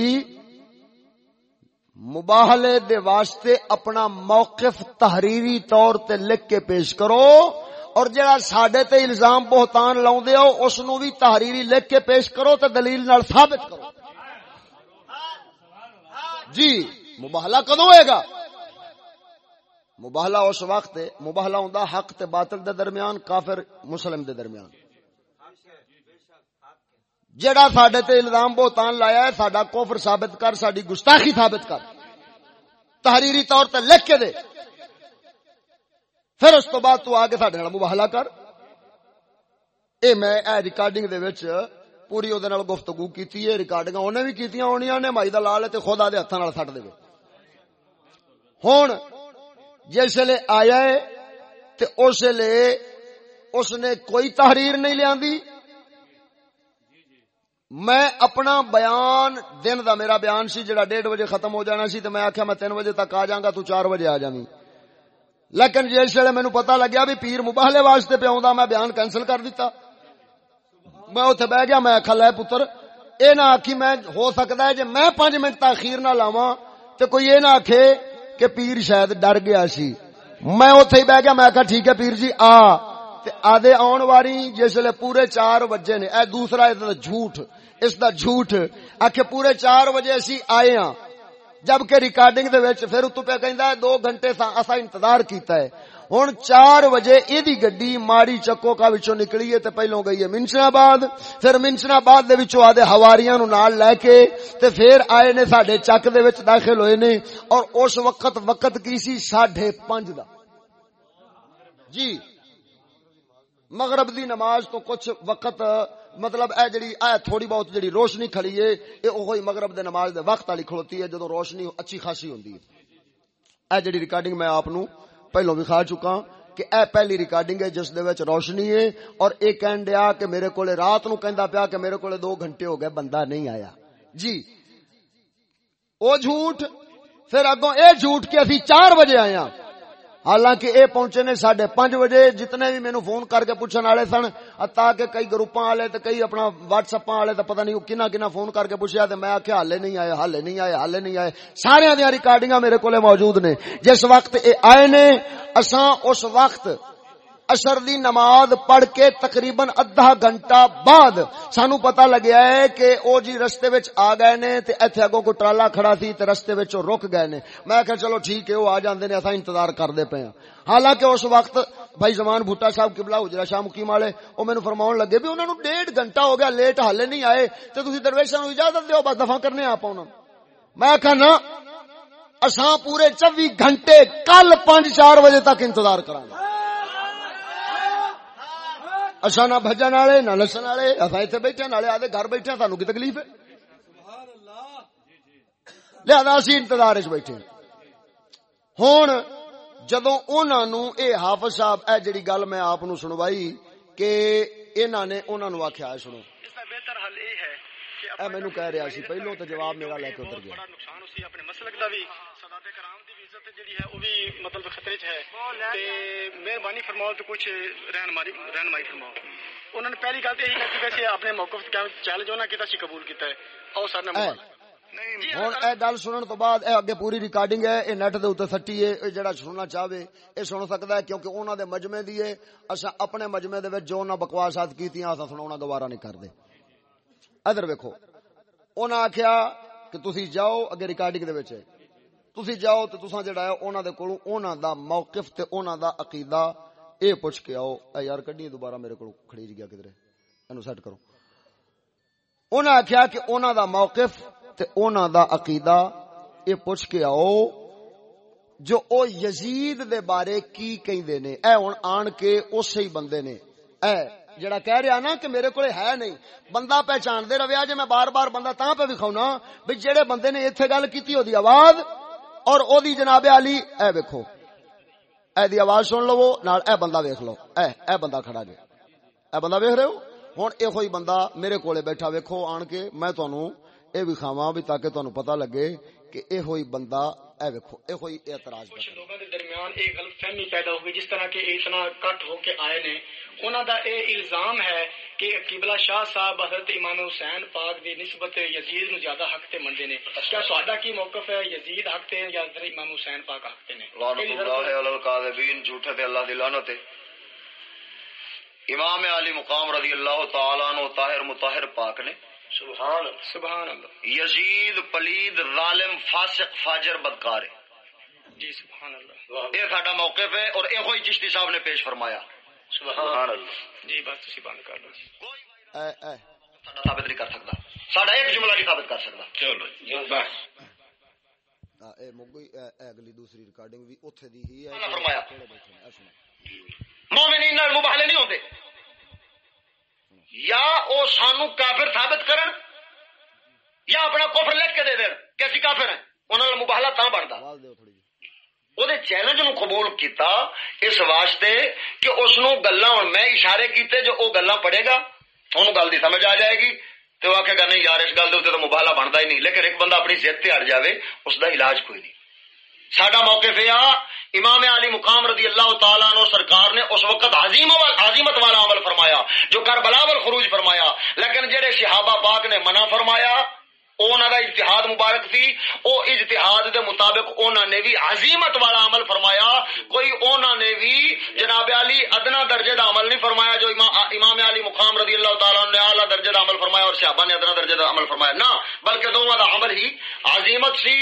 ਮੁਬਾਹਲੇ ਦੇ ਵਾਸਤੇ ਆਪਣਾ ਮੌਕਿਫ ਤਹਰੀਰੀ ਤੌਰ ਤੇ ਲਿਖ ਕੇ ਪੇਸ਼ ਕਰੋ ਔਰ ਜਿਹੜਾ ਸਾਡੇ ਤੇ ਇਲਜ਼ਾਮ ਬਹੁਤਾਨ ਲਾਉਂਦੇ ਹੋ ਉਸ ਨੂੰ ਵੀ ਤਹਰੀਰੀ ਲਿਖ ਕੇ ਪੇਸ਼ ਕਰੋ ਤੇ ਦਲੀਲ ਨਾਲ ਸਾਬਤ ਕਰੋ مباہلا اس وقت مباہلا ہوندا حق تے باطل دے درمیان، کافر مسلم دے درمیان۔ جڑا ساڈے تے الزام بہتان لایا ہے، ساڈا کفر ثابت کر، ساڈی گستاخی ثابت کر۔ تحریری طور تے لکھ کے دے۔ پھر اس تو بعد تو آ کے ساڈے نال مباہلا کر۔ اے میں اے ریکارڈنگ دے وچ پوری او دے نال گفتگو کیتی ہے ریکارڈنگ اونے بھی کیتیاں ہونیاں نے، مائی دا لال تے خدا دے ہتھاں نال سٹ دے ہن جس لے آیا ہے تے اس لے اس نے کوئی تحریر نہیں لیا دی میں اپنا بیان، دن دا میرا بیان سی جڑا ڈیڑھ بجے ختم ہو جانا سی تے میں آکھیا میں تین بجے تک آ جاں گا، تو چار بجے آ جانی لیکن جس ویلے مینوں پتا لگیا بھی پیر مباہلے واسطے پہ آؤں میں بیان کینسل کر دیتا میں اوتھے بیٹھ گیا، میں آکھا، لے پتر یہ نہ آکھی میں، ہو سکتا ہے جی میں پانچ منٹ تاخیر نہ لاوا تو کوئی یہ نہ آکھے کہ پیر شاید ڈر گیا سی۔ میں اوتھے ہی بہ گیا، میں کہا ٹھیک ہے پیر جی آ۔ آدھے آن والی جسے پورے چار بجے نے، اے دوسرا اس دا جھوٹ، اس دا جھوٹ۔ آخ پورے چار بجے اسی آئے ہاں۔ جبکہ ریکارڈنگ دے وچ پھر اتو پہ کہندا ہے 2 گھنٹے سا اسا انتظار کیتا ہے۔ ہوں چار بجے ایدی گڈی ماڑی چکو کا وچوں نکلی ہے تے گئی ہے منشن آباد پھر منشن آباد دے وچوں آدے ہواریاں نال لے کے تے پھر آئے نے ساڈے چک دے وچ داخل ہوئے نے اور اس وقت وقت کی سی 5:30 دا۔ جی۔ مغرب دی نماز تو کچھ وقت مطلب اے جڑی، اے تھوڑی بہت جڑی روشنی کھڑی ہے، اے اوہی مغرب دے نماز دے وقت والی کھلوتی ہے، جدو روشنی اچھی خاصی ہوندی ہے۔ اے جڑی ریکارڈنگ میں آپ نو پہلو بھی کھا چکا کہ اے پہلی ریکارڈنگ ہے جس دے وچ روشنی ہے اور اے کہن دیا کہ میرے کولے رات نو کہندا پیا کہ میرے کولے دو گھنٹے ہو گئے، بندہ نہیں آیا۔ جی۔ او جھوٹ، پھر اگوں اے جھوٹ کہ اسی چار بجے آئے حالانکہ اے پہنچے نے ساڑھے پانچ بجے، جتنے بھی مینو فون کر کے پوچھن والے سن اتا کہ کئی گروپاں آلے تے کئی اپنا واٹس اپاں والے تے پتہ نہیں کنا کنا فون کر کے پوچھیا تے میں آکھیا حالے نہیں آئے حالے نہیں آئے حالے نہیں آئے۔ سارے دیاں ریکارڈنگاں میرے کولے موجود نے۔ جس وقت اے آئے نے، اساں اس وقت اشر دی نماز پڑھ کے تقریباً ادھا گھنٹہ بعد سانو پتا لگیا ہے کہ او جی رستے وچ آ گئے نے تے ایتھے اگوں کو ٹرالا کھڑا سی تے رستے وچ او رک گئے نے۔ میں کہ چلو ٹھیک ہے، او آ جاندے نے، اساں انتظار کردے پئے ہاں۔ حالانکہ اس وقت بھائی زمان بھٹا صاحب قبلہ حجرا شاہ مقیم والے، او مینوں فرماون لگے بھی انہاں نو ڈیڑھ گھنٹہ ہو گیا، لیٹ حالے نہیں آئے۔ تے تسی درویشاں نو اجازت دیو، بس دفعہ کرنے آ پاونا میں کہ نا اساں پورے 24 گھنٹے کل 5 4 بجے تک انتظار کراں گے۔ اصا نہ بجن والے نہ نسن والے اصا اتنے بیٹھے نالے آدھے گھر بیٹھے سانو کی تکلیف ہے لہذا اسی انتظار چ بیٹھے ہوں جدو اے حافظ صاحب اے جڑی گل میں آپ سنوائی کہ انہوں نے انہاں نو آکھیا سنو اس کا بہتر حل اے ہے اے مینوں کہہ رہا سی پہلو تے جواب میرا لے کے اتر گیا۔ بڑا نقصان ہوسی اپنے مسلک دا بھی۔ صداتے کرام دی عزت جڑی ہے او بھی مطلب خطرے وچ ہے۔ تے مہربانی فرماؤ تے کچھ رہنمائی رہنمائی فرماؤ۔ انہوں نے پہلی گل تے یہی کہ ویسے اپنے موقف کیا چیلنج ہونا کیتا سی قبول کیتا ہے۔ او سارے نے ہوں اے گل سنن تو بعد اے اگے پوری ریکارڈنگ ہے اے نیٹ دے اوتے سٹی اے جڑا سننا چاہے اے سن سکدا ہے کیونکہ انہاں دے مجمع دی ہے۔ اساں اپنے مجمع دے وچ جو نہ بکواس کیتیاں اساں سناونا گوارا نہیں کردے۔ ادھر ویکو انہاں آخیا کہ تسی جاؤ اگے ریکارڈنگ دے وچ۔ تسی جاؤ تے تساں جڑا ہے انہاں دے کولوں انہاں دا موقف تے انہاں دا عقیدہ اے پوچھ کے آؤ۔ اے یار کڈی دوبارہ میرے کولوں کھڑی جی گیا کدھر اینو سیٹ کرو۔ انہاں آخیا کہ انہاں دا موقف تے انہاں دا عقیدہ اے پوچھ کے آؤ جو او یزید دے بارے کی کہندے نے۔ اے ہن آن کے اسی بندے نے۔ اے جڑا کہہ رہا نا کہ میرے کو ہے نہیں، بندہ پہچان دے رہا جے میں بار بار بندہ تاں پہ وکھاونا بھی جڑے بندے نے ایتھے گل کیتی او آواز، اور او دی جناب علی، اے ویکھو، اے دی آواز سن لو، نال اے بندہ ویکھ لو، اے اے بندہ کھڑا جے۔ اے بندہ ویک رہے ہو؟ ہن ایہو بندہ میرے کو بیٹھا، ویکھو آن کے میں تانوں اے وکھاواں بھی تاکہ تانوں پتہ لگے کہ یہ بندہ اے ویکھو یہ ہوئی اعتراض کچھ لوگوں کے درمیان ایک غلط فہمی پیدا ہوئی جس طرح کہ اتنا کٹ ہو کے آئے نے۔ انہوں دا اے الزام ہے کہ قبلہ شاہ صاحب حضرت امام حسین پاک دی نسبت یزید نو زیادہ حق تے مندے نے۔ کیا سواڈا کی موقف ہے؟ یزید حق تے یا حضرت امام حسین پاک حق تے نے؟ لعنت اللہ علی القاذبین جھوٹے تے اللہ دی لعنت ہے امام علی مقام رضی اللہ تعالی عنہ طاہر مطہر پاک نے سبحان اللہ سبحان اللہ یزید پلید ظالم فاسق فاجر بدکار ہے جی سبحان اللہ یہ ساڈا موقف ہے اور یہ ہوئی چشتی صاحب نے پیش فرمایا سبحان اللہ جی بات تسی بند کر دو اے اے ساڈا ثابت نہیں کر سکتا ساڈا ایک جملہ نہیں ثابت کر سکتا چلو جی بس ہاں، اے مگئی اے اے اگلی دوسری ریکارڈنگ بھی اوتھے دی ہی ہے اللہ فرمایا۔ کیڑے بیٹھے نے، اے سنو۔ مومنین نال مباہلے نہیں ہوتے یا او سانو کافر ثابت کرن یا اپنا کفر لکھ کے دے دین کہ اسی کافر ہیں۔ انہوں نے مباہلا تاں بڑھتا وہ چیلنج نو قبول کیتا اس واسطے کہ اس نو گلا ہوں میں اشارے کیتے جو او گلا پڑے گا انہوں گل دی سمجھ آ جائے گی۔ تو وہ آخے گا نہیں یار اس گل دے تو مباہلا بنتا ہی نہیں۔ لیکن ایک بندہ اپنی صحت تے ہٹ جاوے اس دا علاج کوئی نہیں۔ ساڈا موقف یہ آ، امام علی مقام رضی اللہ تعالیٰ عنہ سرکار نے اس وقت عظیم عظیمت والا عمل فرمایا، جو کربلا والخروج فرمایا، لیکن جہاں صحابہ پاک نے منع فرمایا انہوں دا اجتہاد مبارک سی۔ او اجتہاد دے مطابق انہوں نے بھی عظیمت والا عمل فرمایا۔ کوئی انہوں نے بھی جناب علی ادنا درجے دا عمل نہیں فرمایا جو امام علی مقام رضی اللہ تعالیٰ نے اعلیٰ درجے دا عمل فرمایا اور صحابہ نے ادنا درجے دا عمل فرمایا۔ نہ بلکہ دونوں دا عمل ہی عظیمت سی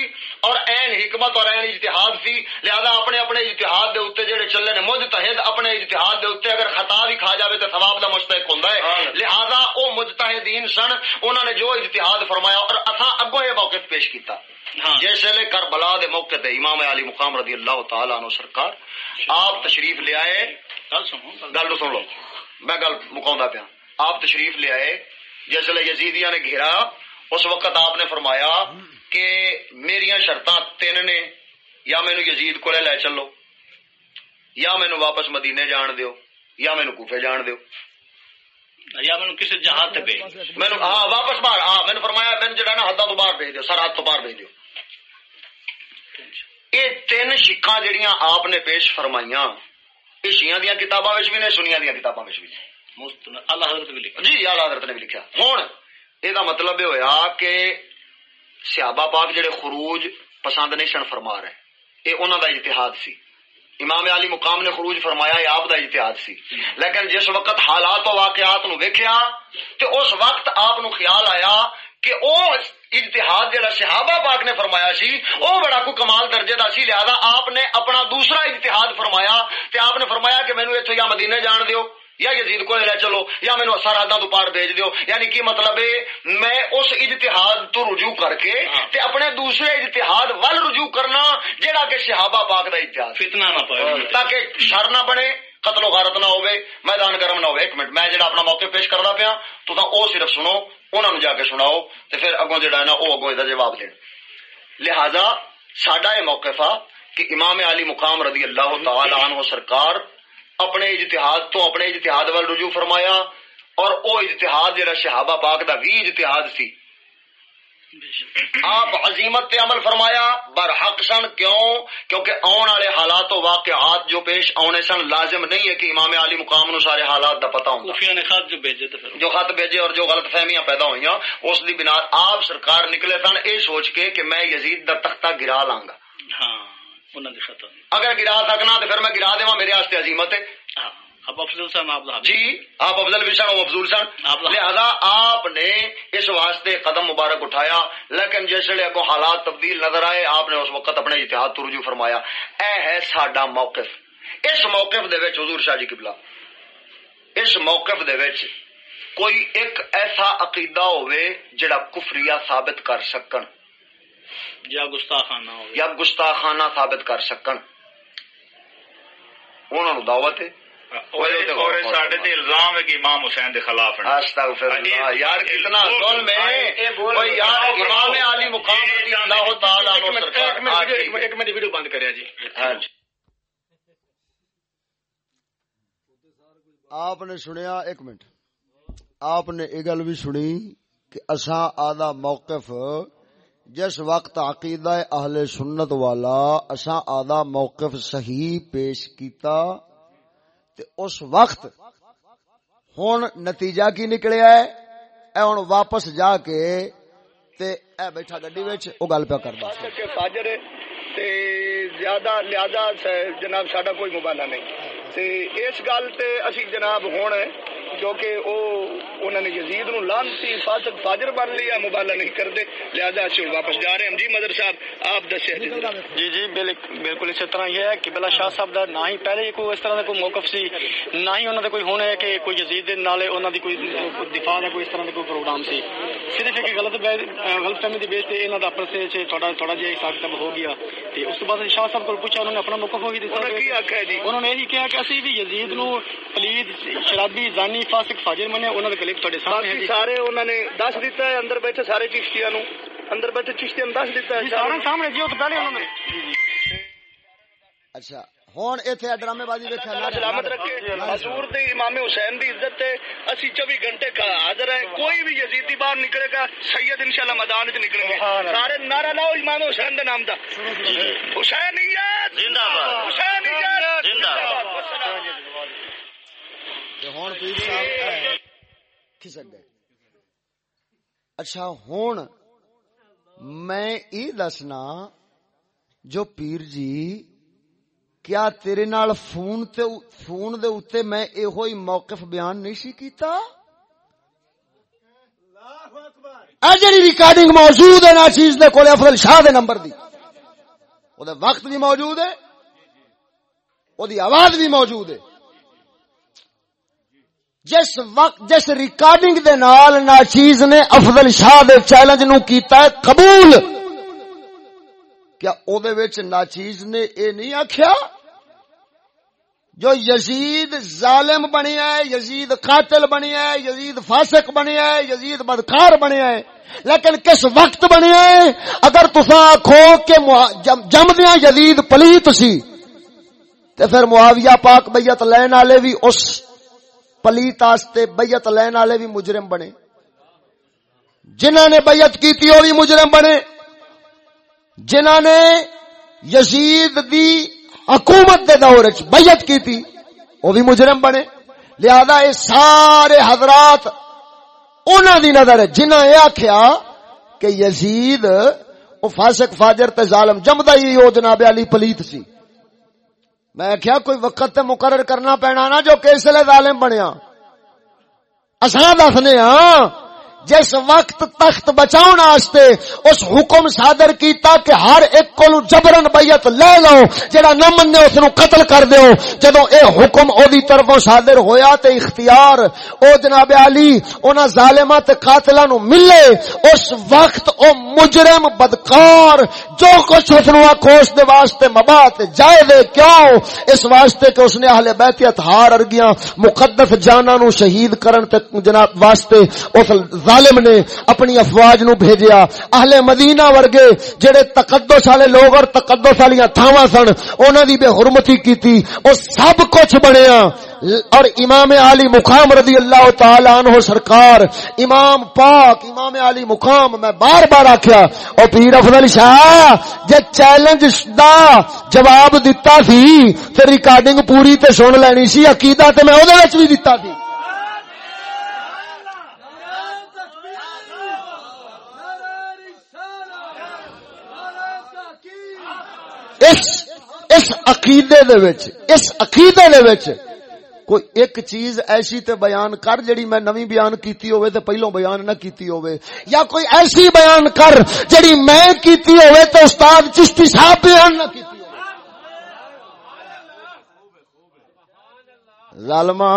اور این حکمت اور این اجتہاد سی۔ لہذا اپنے اپنے اجتہاد دے اتنے جڑے چلے نے مجتہد اپنے اجتہاد دے اتنے اگر خطا بھی کھا جاوے تو ثواب دا مستحق ہوندا ہے۔ لہذا او مجتہدین سن انہوں نے جو اجتہاد فرمایا اور اساں اگوں یہ موقع پیش کیتا۔ ہاں۔ جس ویل کربلا دے موقع تے امام علی مقام رضی اللہ تعالی عنہ سرکار آپ تشریف لے آئے۔ گل سن لو۔ میں گل مکاؤں پیا۔ آپ تشریف لے آئے۔ جس ویل یزیدیاں نے گھیرا۔ اس وقت آپ نے فرمایا کہ میری شرط تین نے۔ یا مینو یزید کو لے چلو۔ یا مینو واپس مدینے جان دیو۔ یا مینو کوفے جان دیو۔ یا میں کسی جہاز تے بھیج میں ہاں، واپس باہر۔ ہاں میں فرمایا، میں جڑا نا، حداں تو باہر بھیج دیو سرحد تو باہر بھیج دیو یہ تین شکاں جڑیاں آپ نے پیش فرمائیاں، یہ شیعہ دیاں کتاباں بھی نے، سنیاں دیاں کتاباں بھی نے۔ اللہ حضرت بھی لکھا۔ جی اللہ حضرت نے بھی لکھا۔ ہن اے مطلب یہ ہوا کہ صحابہ پاک جڑے خروج پسند نہیں سن فرما رہے اے انہاں دا اجتہاد سی۔ امام علی مقام نے خروج فرمایا، یہ آپ کا اتحاد سی۔ لیکن جس وقت حالات و واقعات نو ویکیا تو اس وقت آپ نو خیال آیا کہ وہ اتحاد جہاں صحابہ پاک نے فرمایا سی وہ بڑا کو کمال درجے کا سی، لہذا آپ نے اپنا دوسرا اتحاد فرمایا۔ تو آپ نے فرمایا کہ مینو اتو یا مدینے جان دیو۔ یا یزید کو لے چلو یا مینو سرحداں تو پار بھیج دیو۔ یعنی کی مطلب ہے میں اس اجتہاد تو رجوع کر کے ہاں۔ تے اپنے دوسرے اجتہاد ول رجوع کرنا جیڑا کہ صحابہ پاک دا اجتہاد۔ فتنہ نہ پائے۔ ہاں، تاکہ شر نہ بنے قتل و غارت نہ ہوئے میدان گرم نہ ہوئے۔ ایک منٹ میں جڑا اپنا موقع پیش کرنا پیا تو تا او صرف سنو انہاں نو جا کے سناؤ تے پھر اگوں جڑا ہے نا او اگوں دا جواب دین لہذا ساڈا اے موقفہ کہ امام علی مقام رضی اللہ تعالی عنہ سرکار اپنے اجتہاد تو اپنے اجتہاد وال رجوع فرمایا اور او اجتہاد جہاں شہابہ پاک دا بھی اجتہاد سی۔ آپ عظیمت تے عمل فرمایا برحق سن کیوں؟ کیونکہ آن آلے حالات و واقعات جو پیش آنے سن لازم نہیں ہے کہ امام علی مقام نو سارے حالات دا پتا ہوں خط جو بھیجے جو خط بھیجے اور جو غلط فہمیاں پیدا ہوئی ہیں اس دی بنا آپ سرکار نکلے سن اے سوچ کے کہ میں یزید دا تختہ گرا لانگا ہاں۔ اگر گرا سکنا تو پھر میں گرا دیا میرے واسطے عظیمت ہے۔ جی، آپ افضل سن آپ افضل سن لہذا آپ نے اس واسطے قدم مبارک اٹھایا۔ لیکن جس ویلے کو حالات تبدیل نظر آئے آپ نے اس وقت اپنے اتحاد تو رجوع فرمایا۔ اے ہے ساڈا موقف۔ اس موقف دے وچ حضور شاہ جی قبلہ۔ اس موقف دے وچ کوئی ایک ایسا عقیدہ ہوئے جڑا کفریہ ثابت کر سکن۔ یا گستاخانہ یا گستاخانہ ثابت کر سکن۔ انہوں نے دعوت ہے۔ اور الزام ہے کہ امام حسین دے خلاف ہیں استغفر اللہ یار کتنا ظلم ہے۔ یار امام علی مقام رضی اللہ تعالی عنہ سرکار۔ ہاں، ایک منٹ ویڈیو بند کریا جی۔ ہاں جی۔ آپ نے سنیا ایک منٹ۔ آپ نے یہ گل بھی سنی کہ اصا آدھا موقف جس وقت عقیدہ اہل سنت والا اساں آدھا موقف صحیح پیش کیتا تے اس وقت ہن نتیجہ کی نکلیا ہے؟ اے ہن واپس جا کے تے اے بیٹھا گڈی وچ، او گل پہ کردا خاص کر کے فاجر تے زیادہ لہذا جناب ساڈا کوئی مبالغہ نہیں۔ تے اس گل تے اسی جناب ہون جو کہ او انہوں نے یزید نو لانتی فاسق فاجر بن لیا مبالغہ نہیں کرتے لہذا اسی واپس جا رہے ہیں۔ جی مدر صاحب آپ دسے جی جی جی بالکل اسی طرح یہ ہے کہ بلا شاہ صاحب دا نہ ہی پہلے ہی کوئی اس طرح دا کوئی موقف سی نہ ہی انہوں دا کوئی ہونا ہے کہ کوئی یزید دے نالے انہوں دی کوئی دفاع دا کوئی اس طرح دا کوئی پروگرام سی۔ صرف ایک غلط غلط فہمی دی بیس تے انہوں دا سے تھوڑا تھوڑا جہا حساب کتاب ہو گیا۔ تے اس کے بعد شاہ صاحب کو پوچھا انہوں نے اپنا موقف ہو گیا انہوں نے کی جی؟ انہوں نے یہی کہا کہ اسی بھی یزید نو پلید شرابی زانی فاسق فاجر منے انہوں نے کلپ تھوڑے سامنے ہے باقی جی سارے انہوں نے دس دیتا ہے اندر بیٹھے سارے چشتیاں نو اندر بیٹھے چشتیاں نو دس دیتا ہے جی سارے سامنے جی وہ تو پہلے انہوں نے جی جی اچھا ہن ایتھے ڈرامے بازی سلامت رکھے حضور دی امام حسین دی عزت تے اسی چوبی گھنٹے کا حاضر ہے کوئی بھی یزیدی باہر نکلے گا سید انشاءاللہ میدان وچ نکلیں گے سارے نعرہ لاؤ امام حسین دے نام دا حسینیت زندہ باد حسینیت زندہ باد تے پیر صاحب کھسک گئے اچھا ہن میں یہ دسنا جو پیر جی کیا تیرے نال فون تے فون دے اوتے میں ایہو ہی موقف بیان نہیں سی کیتا اے جڑی ریکارڈنگ موجود ہے نا چیز دے کولے افضل شاہ دے نمبر دی او دے وقت بھی موجود ہے او دی آواز بھی موجود ہے جس وقت جس ریکارڈنگ دے نال ناچیز نے افضل شاہ دے چیلنج نو کیتا ہے، قبول! کیا او دے وچ ناچیز نے اے نہیں آکھیا؟ جو یزید ظالم بنیا ہے یزید قاتل بنیا ہے یزید فاسق بنیا ہے یزید بدکار بنیا ہے لیکن کس وقت بنیا ہے اگر تسا آکھو کہ جمدیاں یزید پلیت سی، تے پھر معاویہ پاک بیعت لین والے بھی اس پلیت آستے بیعت لین والے بھی مجرم بنے۔ جنہوں نے بیعت کی وہ بھی مجرم بنے۔ جنہوں نے یزید دی حکومت دے دور چ بیعت کیتی وہ بھی مجرم بنے۔ لہذا یہ سارے حضرات انہوں دی نظر ہے جنہوں نے آخیا کہ یزید، وہ فاسق، فاجر تے ظالم جمدا ہی وہ جناب علی پلیت سی۔ میں کیا کوئی وقت تے مقرر کرنا پینا نا جو کس لیے ظالم بنیا۔ اساں دسنے ہاں جس وقت تخت بچاؤن واسطے اس حکم صادر کیتا کہ ہر ایک کو جبرن بیعت لے لو، جڑا نہ منے اس نو قتل کر دیو۔ جدو اے حکم او دی طرفوں صادر ہویا تے اختیار، او جناب علی، انہاں ظالماں تے قاتلاں نو ملے، اس وقت او مجرم بدکار، جو کچھ اس نو آکھو دے واسطے مبات جائے دے کیوں؟ اس واسطے کہ اس نے اہل بیت اطہار ارگیاں مقدس جاناں نو شہید کرن تے جناب واسطے اس ظالم نے اپنی افواج نو بھیجیا۔ اہل مدینہ ورگے جڑے تقدس والے لوگ اور تقدس والی تھاواں سن، انہاں دی بے حرمتی کیتی۔ او سب کچھ بنیا اور امام علی مقام رضی اللہ تعالی عنہ سرکار، امام پاک، امام علی مقام، میں بار بار آکھیا، او پیر افضل شاہ، جے چیلنج دا جواب دتا سی، تے ریکارڈنگ پوری تے سن لینی سی، عقیدہ تے میں اودے وچ بھی دتا سی۔ اس اس عقیدے دے وچ، اس عقیدے دے وچ کوئی ایک چیز ایسی تے بیان کر جڑی میں نوی بیان کیتی ہوئے تے پہلوں بیان نہ کیتی ہوئے، یا کوئی ایسی بیان کر جڑی میں کیتی ہوئے تے استاد چشتی صاحب بیان نہ کیتی ہوئے۔ ظالما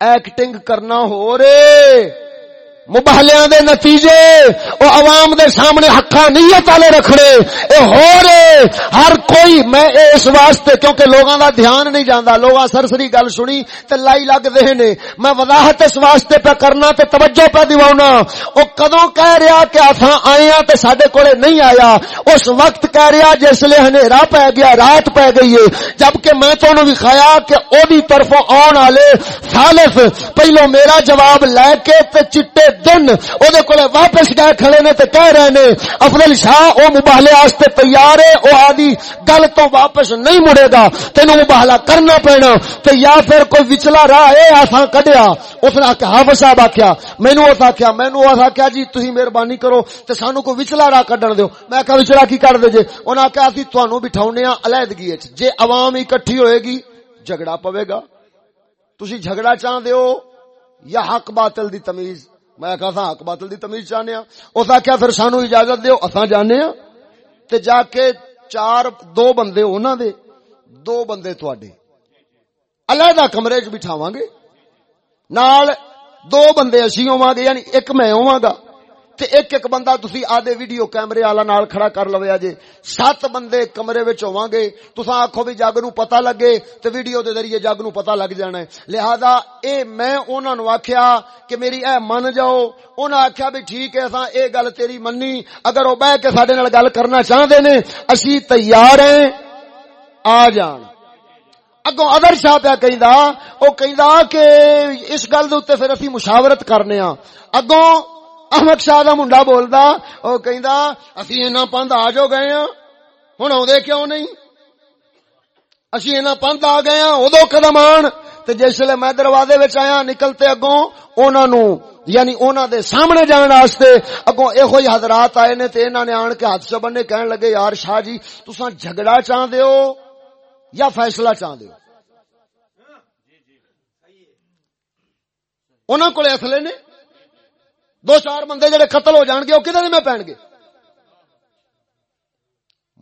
ایکٹنگ کرنا ہو رے۔ مبہلیاں دے نتیجے، او عوام دے سامنے حقا نیت والے رکھنے۔ اے ہو رے، ہر کوئی، میں اے اس واسطے، کیونکہ لوگاں دا دھیان نہیں جاندا، لوگاں سرسری گل سنی تے لائی لگ دے نے۔ میں وضاحت اس واسطے پہ کرنا تے توجہ پہ دیواؤنا او کدوں کہہ رہا کہ اساں آئے ہاں تے ساڈے کولے نہیں آیا۔ اس وقت کہہ رہا جس لے ہنیرا پہ گیا، رات پہ گئی ہے۔ جبکہ میں تو انہوں دکھایا کہ او دی طرفوں آن والے ثالث پہلو میرا جواب لے کے تے چٹے دن او کولے واپس گئے کھڑے نے تے کہہ رہے نے، افضل شاہ، او مباہلے واسطے تیار ہے، او آدی گل تو واپس نہیں مڑے گا، تینوں مباہلا کرنا پینا۔ تے یا پھر کوئی وچلا راہ اے اساں کڈیا۔ اس نے آکھیا ہاں حافظ صاحب آکھیا، مینوں اس آکھیا، مینوں اس آکھیا جی تسی مہربانی کرو، تے سانو کوئی وچلا راہ کڈن دیو۔ میں کہا وچلا کی کر دے جے انہاں آکھیا، اسی تانوں بٹھاونے ہاں علیحدگی وچ۔ جے عوام اکٹھی ہوئے گی جھگڑا پوے گا۔ تسی جھگڑا چاہندے ہو یا حق باطل دی تمیز؟ میں کہا تھا حق باطل دی تمیز چاہنے ہاں۔ اس آخیا پھر سانو اجازت دیو، اساں جانے ہاں۔ تے جا کے چار، دو بندے انہاں دے، دو بندے تواڈے۔ علیحدہ کمرے چ بٹھاواں گے۔ نال دو بندے اسی ہوواں گے یعنی ایک میں ہوواں گا۔ تے ایک ایک بندہ تسی آدھے ویڈیو کیمرے والا نال کھڑا کر لویا جے سات بندے کمرے وچ ہوواں گے تساں آکھو بھی جگ نو پتہ لگے تے ویڈیو دے ذریعے جگ نو پتہ لگ جانا ہے لہذا اے میں انہاں نو آکھیا کہ میری اے من جاؤ انہاں آکھیا بھی ٹھیک ہے اساں اے گل تیری مننی اگر او بیٹھ کے ساڈے نال گل کرنا چاہندے نے اسی تیار ہیں آ جان اگوں ادر شاہ پیا کہندا او کہندا کہ اس گل دے اوتے پھر اسی مشاورت کرنے ہاں اگوں احمد شاہ دا منڈا بولدا، او کہندا، اسی انہاں پند آ جو گئے ہاں۔ ہن اوندے کیوں نہیں؟ اسی انہاں پند آ گئے ہاں اودوں قدم آن۔ تے جس لے میں دروازے وچ آیا، نکلتے اگوں انہاں نو یعنی انہاں دے سامنے جان واسطے اگوں ایہو ہی حضرات آئے نے تے انہاں نے آن کے ہاتھ چبنے کہن لگے، یار شاہ جی تساں جھگڑا چاہندے ہو یا فیصلہ چاہندے ہو؟ انہاں کولے اصلے نے دو چار بندے جڑے قتل ہو جان گے وہ کدھر میں پہن گے؟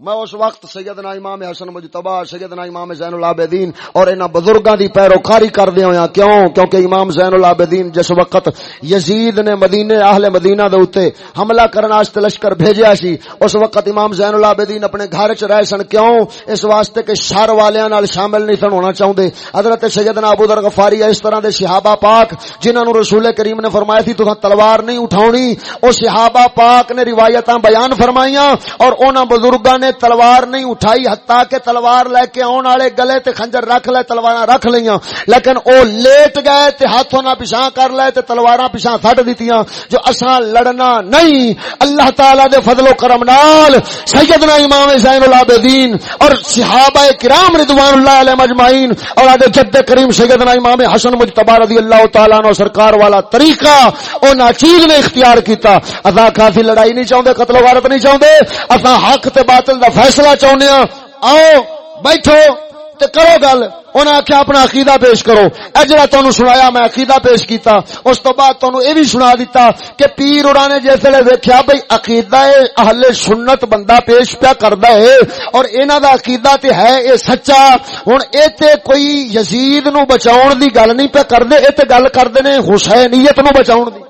میں اس وقت سیدنا امام حسن مجتبا سیدنا امام زین العابدین اور انہاں بزرگاں دی پیروکاری کر دیا ہاں۔ کیوں؟ کیونکہ امام زین العابدین جس وقت یزید نے مدینے، اہل مدینہ دے اوتے حملہ کرن واسطے لشکر بھیجیا سی، اس وقت امام زین العابدین اپنے گھر وچ رہ سن۔ کیوں؟ اس واسطے کہ شر والیاں نال شامل نہیں سن ہونا چاہندے۔ حضرت سیدنا ابو ذر غفاری اس طرح دے صحابہ پاک جنہاں نو رسول کریم نے فرمایا سی، تساں تلوار نہیں اٹھاونی۔ او صحابہ پاک نے روایتاں بیان فرمائیاں اور انہاں بزرگاں نے نے تلوار نہیں اٹھائی، حتیٰ کہ تلوار لے کے آن والے گلے تے خنجر رکھ لے تلوار رکھ لیاں لیکن او لیٹ گئے تے ہاتھوں نہ پیچھا کر لے تے تلواراں پیچھا سٹ دتیاں جو اساں لڑنا نہیں۔ اللہ تعالی دے فضل و کرم نال سیدنا امام زین العابدین اور صحابہ کرام رضوان اللہ علیہ مجمعین اور ادے جد کریم سیدنا امام حسن مجتبی رضی اللہ تعالی عنہ سرکار والا طریقہ او ناچیز نے اختیار کیتا۔ اذا کافی لڑائی نہیں چاہندے، قتل و غارت نہیں چاہندے، اساں حق تے باطل دا فیصلہ چاہنے ہاں آؤ، بیٹھو تے کرو گل۔ انہیں آخیا اپنا عقیدہ پیش کرو۔ اے جڑا تمہیں سنایا، میں عقیدہ پیش کیتا۔ اس تو بعد تمہیں یہ بھی سنا دیتا کہ پیر اڑا نے جسے ویکیا بھائی عقیدہ اہل سنت بندہ پیش پیا کردا ہے اور انہاں دا عقیدہ تے ہے اے سچا۔ ہن اے تے کوئی یزید نو بچاؤن دی گل نہیں پیا کردے، اے تے گل کردے نے حسینیت نو بچاؤن دی۔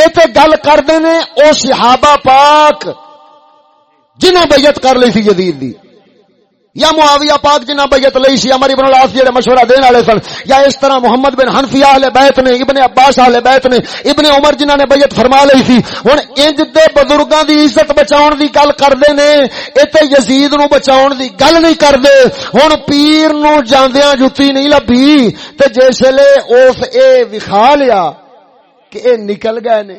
اے تے گل کردے نے او صحابہ پاک جنہیں بیعت کر لی سی یزید دی۔ یا معاویہ پاک جنہ بیعت لئی سی عمر ابن العاص جڑے مشورہ دین والے سن، یا اس طرح محمد بن حنفیہ اہل بیت نے، ابن عباس اہل بیت نے، ابن عمر جنہ نے بیعت فرما لئی سی۔ ہن انج دے بزرگاں دی عزت بچاون دی گل کردے نے، اے تے یزید نو بچاون دی گل نہیں کردے ہن پیر نو جاندیاں جُتی نہیں لبھی۔ تے جسلے اس اے وکھا لیا کہ اے نکل گئے نے،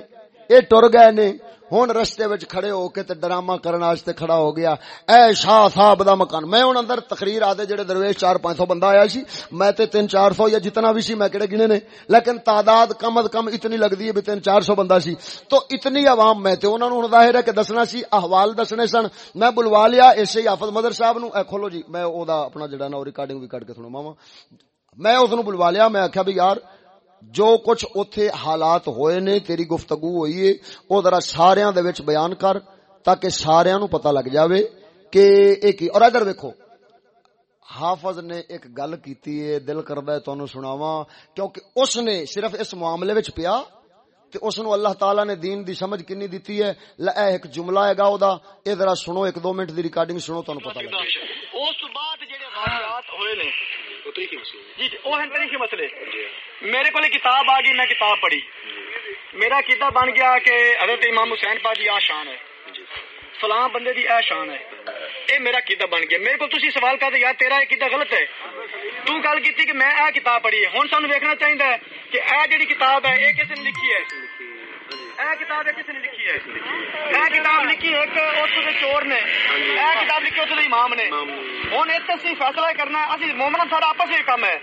اے ٹر گئے نے ہوں رستے وچ کھڑے ہو کے تے ڈرامہ کرنے واسطے کھڑا ہو گیا۔ اے شاہ صاحب دا مکان۔ میں ہن اندر تقریر آدے جڑے درویش چار پانچ سو بندہ آیا سی، میں تے تین چار سو یا جتنا بھی سی میں کہڑے گنے نے۔ لیکن تعداد کم از کم اتنی لگدی ہے بھی تین چار سو بندہ سی۔ تو اتنی عوام میں تے انہاں نو ظاہر ہے کہ دسنا سی، احوال دسنے سن۔ میں بلوا لیا ایسے ہی حافظ مدر صاحب نو اے کھولو جی میں او دا اپنا جڑا نا ریکارڈنگ بھی کٹ کے سنو ماما میں اس نو بلوا لیا، میں آکھیا بھی یار جو کچھ اوتھے حالات ہوئے نے، تیری گفتگو ہوئی ہے، او ذرا ساریاں دے وچ بیان کر تاکہ ساریاں نو پتہ لگ جاوے کہ اے کی۔ اور ادھر ویکھو حافظ نے ایک گل کیتی ہے، دل کردا ہے تانوں سناواں، کیونکہ اس نے صرف اس معاملے وچ پیا تے اس نو اللہ تعالی نے دین دی سمجھ کنی دتی ہے۔ اے ایک جملہ ہے گا او دا، اے ذرا سنو، ایک دو منٹ دی ریکارڈنگ سنو تانوں پتہ لگ اس بعد جڑے واقعات ہوئے نے جی، جی، میرے کو کتاب آ گئی میں کتاب پڑھی۔ میرا کتا بن گیا کہ حضرت امام حسین پا جی آ شان ہے۔ فلاں بندے دی اے شان ہے۔ اے میرا کتا بن گیا۔ میرے کو تسی سوال کر دے یار تیرا کتا غلط ہے۔ تو گل کیتی کہ میں اے کتاب پڑھی ہے۔ ہن سانو ویکھنا چاہیدا ہے کہ اے جڑی کتاب ہے اے کس نے لکھی ہے؟ کتاب لکھی ہے؟ کتاب لکھی ایک اس چور نے اے کتاب لکھی اس امام نے۔ ہن فیصلہ کرنا اسی مومن سارا آپس ہے۔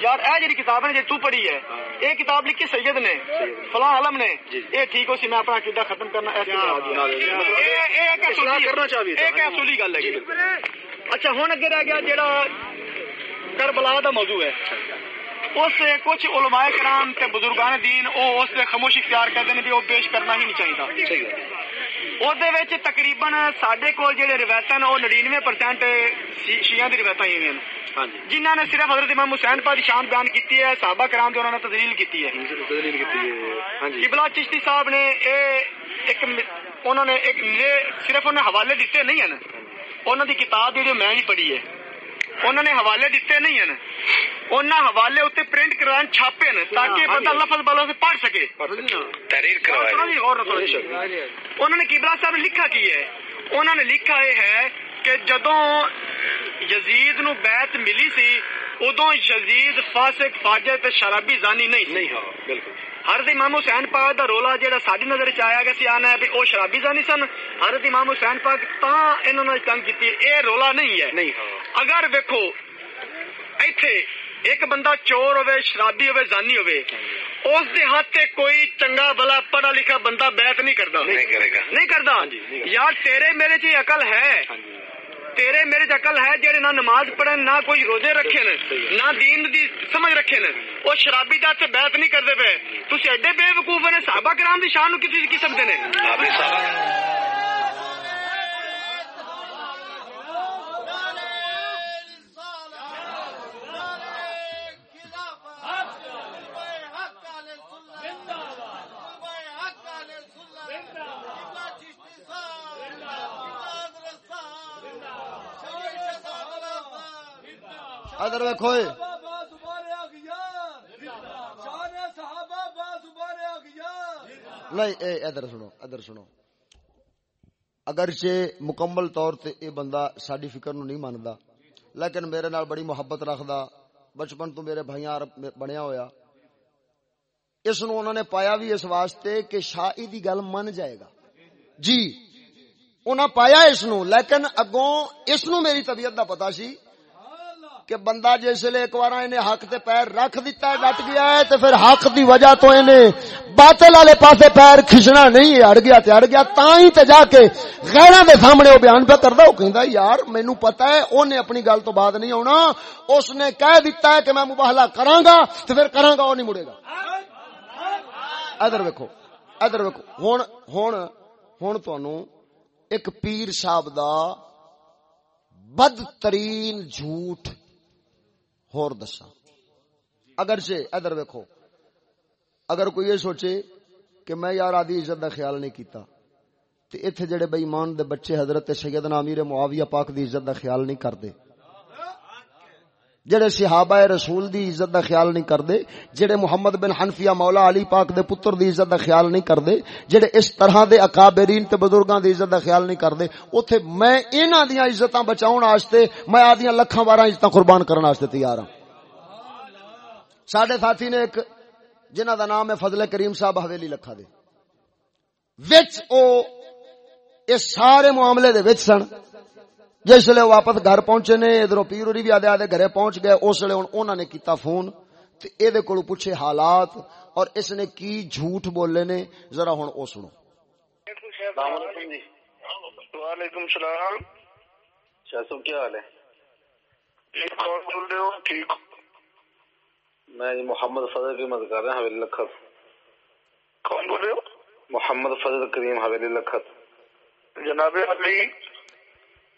یار اے کتاب ہے جی تو پڑھی ہے کتاب لکھی سید نے فلاں عالم نے۔ یہ ٹھیک ہو سی میں اپنا ختم کرنا اصولی گل ہے جی۔ اچھا اگے رہ گیا جڑا کربلا دا موضوع ہے۔ اس کچھ علماء کرام تے بزرگان دین او اس دے خاموش اختیار کر دینے بھی او پیش کرنا ہی نہیں چاہیے صحیح او دے وچ تقریباً ساڈے کول جڑے روایتاں او 99% شیعہ دی روایتاں ہی ہیں۔ ہاں جی۔ جنہ نے صرف حضرت امام حسین پاک شان بیان کیتی ہے صحابہ کرام دی انہاں نے تذلیل کیتی ہے۔ ہاں جی، تذلیل کیتی ہے۔ ہاں جی۔ قبلہ چشتی صاحب نے اے ایک انہوں نے ایک صرف انہوں نے حوالے دیتے نہیں ہیں ہاں جی۔ انہوں نے کتاب جی میں نہیں پڑھی ہے۔ انہوں نے حوالے دیتے نہیں ہیں انہوں حوالے اتنے پرنٹ کران چھاپے ہیں تاکہ بندہ ہاں، ہاں، ہاں۔ لفظ بالا سے پڑھ سکے۔ جی، تحریر جی، جی۔ انہوں نے کیبلا صاحب لکھا کی ہے؟ انہوں نے لکھا یہ ہے کہ جدوں یزید نو بیت ملی سی ادو یزید فاسق فاجر تے شرابی زانی نہیں نہیں ہاں بالکل۔ حضرت امام حسین پاک دا رولا جڑا ساری نظر چ آیا کہ سیانا ہے او شرابی زانی سن۔ حضرت امام حسین پاک تا انہوں نے تنگ کیتی اے رولا نہیں ہے۔ نہیں ہاں۔ اگر ویکھو ایتھے ایک بندہ چور ہوے شرابی ہوے زانی ہوے اس دے ہاتھ تے کوئی چنگا بلا پڑھا لکھا بندہ بیعت نہیں کرتا نہیں کرے گا۔ نہیں کردا۔ ہاں جی، یار تیرے میرے چ عقل ہے۔ ہاں جی۔ تیرے میرے چکل ہے جہاں نہ نماز پڑھن، نہ کوئی روزے رکھے نے نہ دین دی سمجھ رکھے نے وہ شرابی دا سے بیعت نہیں کرتے پے۔ تسی ایڈے بے وقوف نے صحابہ کرام دی شان نو کسی کس سمجھدے نے زبان اغیار نہیں، اے، ادھر سنو ادھر سنو۔ اگرچہ مکمل طور تے اے بندہ ساڈی فکر نو نہیں ماندا، لیکن میرے نال بڑی محبت رکھدا، بچپن تو میرے بھائیاں بنیا ہویا۔ اس نو انہوں نے پایا بھی اس واسطے کہ شاہی دی گل من جائے گا۔ جی انہاں پایا اس نو لیکن اگوں اس نو میری طبیعت دا پتا سی کہ بندہ جس لے ایک بار انہیں حق تے پیر رکھ دیتا ہے، ڈٹ گیا ہے، تے پھر حق دی وجہ تو انہیں باطل والے پاسے پیر کھچنا نہیں ہے اڑ گیا تے اڑ گیا، تاں ہی تے جا کے غیراں دے سامنے او بیان پہ کردا او کہندا یار، مینوں پتہ ہے اونے اپنی گل تو بعد نہیں ہونا، اس نے کہہ دیتا ہے کہ میں مباہلہ کراں گا تے پھر کراں گا او نہیں مڑے گا۔ ادھر ویکھو ادھر ویکھو، ہن ہن ہن تانوں ایک پیر صاحب دا بدترین جھوٹ ہور دسا اگر سے ادھر ویکھو، اگر کوئی یہ سوچے کہ میں یار آدھی عزت دا خیال نہیں کیتا، تے ایتھے جڑے بے ایمان دے بچے حضرت سیدنا امیر معاویہ پاک دی عزت دا خیال نہیں کردے جڑے صحابہ رسول دی عزت دا خیال نہیں کردے، جڑے محمد بن حنفیہ مولا علی پاک دے پتر دی عزت دا خیال نہیں کردے، جڑے اس طرح دے اکابرین تے بزرگاں دی عزت دا خیال نہیں کردے، اوتھے میں انہاں دیاں عزتاں بچاون واسطے میں آدیاں لکھاں بارہ عزتاں قربان کرن واسطے تیار ہاں۔ ساڈے ساتھی نے ایک، جنہاں دا نام ہے فضل کریم صاحب حویلی لکھا دے۔ وچ او، اس سارے معاملے دے وچ سن جس لے واپس گھر پہنچے نے ادھروں پیر ہوری بھی آدھے آدھے گھرے پہنچ گئے اس لے انہوں نے کیتا فون۔ تے اے دے پوچھے حالات اور اس نے کی جھوٹ بولے نے؟ ذرا ہن او سنو۔ السلام علیکم جی۔ وعلیکم السلام۔ شاہ صاحب کیا حال ہے؟ ٹھیک کون بول رہے ہو؟ ٹھیک میں جی محمد فضل کی مدد کر رہا ہوں حویلی لکھت۔ کون بول رہے ہو؟ محمد فضل کریم حویلی لکھت۔ جناب علی۔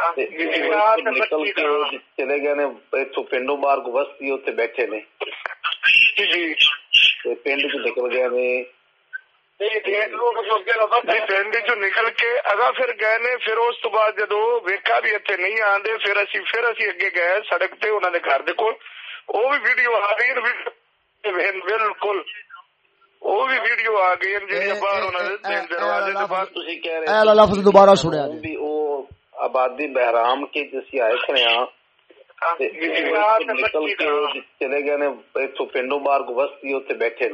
ਆ ਤੇ ਉਹ ਇੱਥੋਂ ਨਿਕਲ ਕੇ ਉਹ ਚਲੇ ਗਏ ਨੇ ਇੱਥੋਂ ਪਿੰਡੋਂ ਬਾਹਰ ਕੋ ਬਸਤੀ ਉੱਥੇ ਬੈਠੇ ਨੇ ਜੀ ਜੀ ਤੇ ਪਿੰਡ ਚ ਨਿਕਲ ਗਏ ਨੇ ਨਹੀਂ ਪਿੰਡ ਚੋਂ ਨਿਕਲ ਕੇ ਅਗਾ ਫਿਰ ਗਏ ਨੇ ਫਿਰ ਉਸ ਤੋਂ ਬਾਅਦ ਜਦੋਂ ਵੇਖਿਆ ਵੀ ਇੱਥੇ ਨਹੀਂ ਆਂਦੇ ਫਿਰ ਅਸੀਂ ਫਿਰ ਅਸੀਂ ਅੱਗੇ ਗਏ ਸੜਕ ਤੇ ਉਹਨਾਂ ਦੇ ਘਰ ਦੇ ਕੋਲ ਉਹ ਵੀ ਵੀਡੀਓ ਆ ਰਹੀ ਹੈ ਵੀ- ਬਿਲਕੁਲ ਉਹ ਵੀ ਵੀਡੀਓ ਆ ਗਈ ਹੈ ਜਿਹੜੀਆਂ ਇਹ- ਬਾਹਰ آبادی بحرام کی جسی آئے تھے یہاں نکل کے چلے گئے نے تو پینڈو بار کو بس دیو نے۔ بیٹھے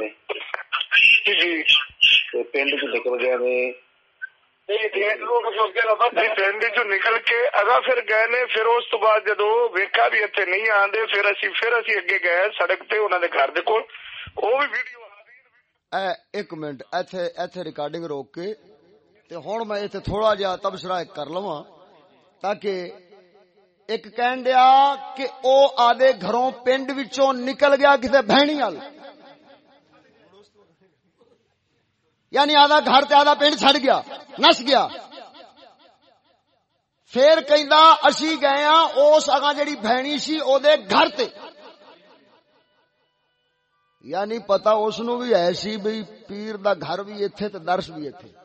نکل گئے نے۔ پینڈ کو نکل گئے نے ریکارڈنگ روک کے تھوڑا جہا تبصرہ کر لواں۔ تاکہ ایک کہن دیا کہ او آدھے گھروں پنڈ وچوں نکل گیا کسے بہنی آل۔ یعنی آدھا گھر تے آدھا پنڈ چھڑ گیا، نس گیا۔ پھر کہندا اسی گئے ہاں اس اگا جڑی بہنی سی او دے گھر تے۔ یعنی پتہ اس نو بھی ایسی بھی پیر دا گھر بھی ایتھے تے درس بھی ایتھے۔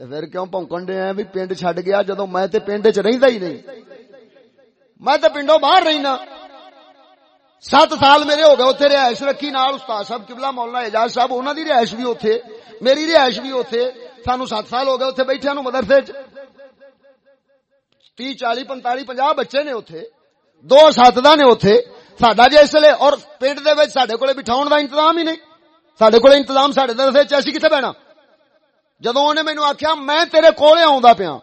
پھر کیوں پونکن دے ہیں بھی پنڈ چھڈ گیا جدوں میں تے پنڈ وچ رہندا ہی نہیں میں تے پنڈوں باہر رہنا سات سال میرے ہو گئے اتنے رہائش رکھی نال استاد صاحب قبلہ مولانا اعجاز صاحب انہوں دی رہائش بھی اوتھے میری رہائش بھی اوتھے سانو سات سال ہو گئے اتنے بیٹھے نو مدرسے تی چالی پنتالی پنجا بچے نے اوتھے دو ساتدہ نے اوتھے ساڈا جی اس لیے اور پنڈ دے وچ ساڈے کولے بٹھاون دا انتظام ہی نہیں ساڈے کولے انتظام ساڈے درسے چ اسی کتے بیٹھنا جدو اونے مینوں آکھیا میں تیرے کولے آوندا پیاں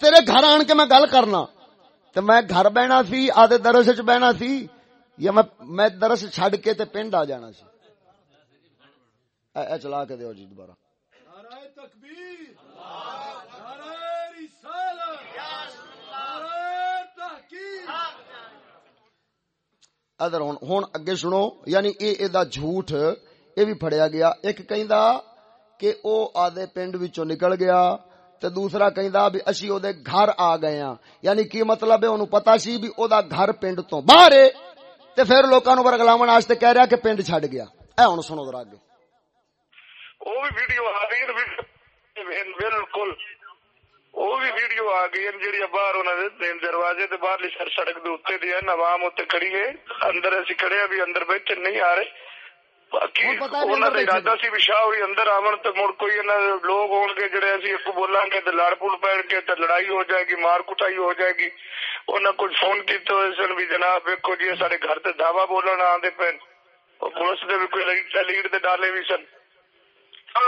تیرے گھر آن کے میں گل کرنا۔ تے میں گھر بہنا سی آدھے درس وچ بہنا سی یا میں میں درس چھڈ کے تے پنڈ آ جانا سی۔ اے, اے چلا کے دیو جی دوبارہ۔ ادھر ہن اگے سنو یعنی اے اے دا جھوٹ اے بھی پھڑیا گیا۔ ایک کہندا کہ او آدھے پنڈ وچوں نکل گیا تے دوسرا کہندا بھی اسی او دے گھر آ گئے ہاں۔ یعنی کی مطلب ہے اونوں پتہ سی بھی او دا گھر پنڈ تو باہر ہے۔ تے پھر لوکاں نو برگلاون واسطے کہہ رہا کہ پنڈ چھڈ گیا۔ اے ہن سنو ذرا اگے۔ او بھی ویڈیو آ گئی ہے، بالکل۔ او بھی ویڈیو آ گئی ہے جڑی باہر انہاں دے دروازے تے باہرلی سڑک دے اوتے دی ہے عوام اوتے کھڑی ہے۔ اندر اسی کھڑے ابھی اندر بیٹھے، نہیں آ رہے۔ ਬਾਕੀ ਉਹਨਾਂ ਦਾ ਇਰਾਦਾ ਸੀ ਵੀ ਸ਼ਾਹ ਹੋਰੀ ਅੰਦਰ ਆਵਣ ਤੇ ਮੁੜ ਕੋਈ ਇਹਨਾਂ ਲੋਕ ਹੋਣਗੇ ਜਿਹੜੇ ਅਸੀਂ ਇੱਕ ਬੋਲਾਂਗੇ ਤੇ ਲੜਪੁੜ ਪੈਣਗੇ ਤੇ ਲੜਾਈ ਹੋ ਜਾਏਗੀ ਮਾਰ ਕੁਟਾਈ ਹੋ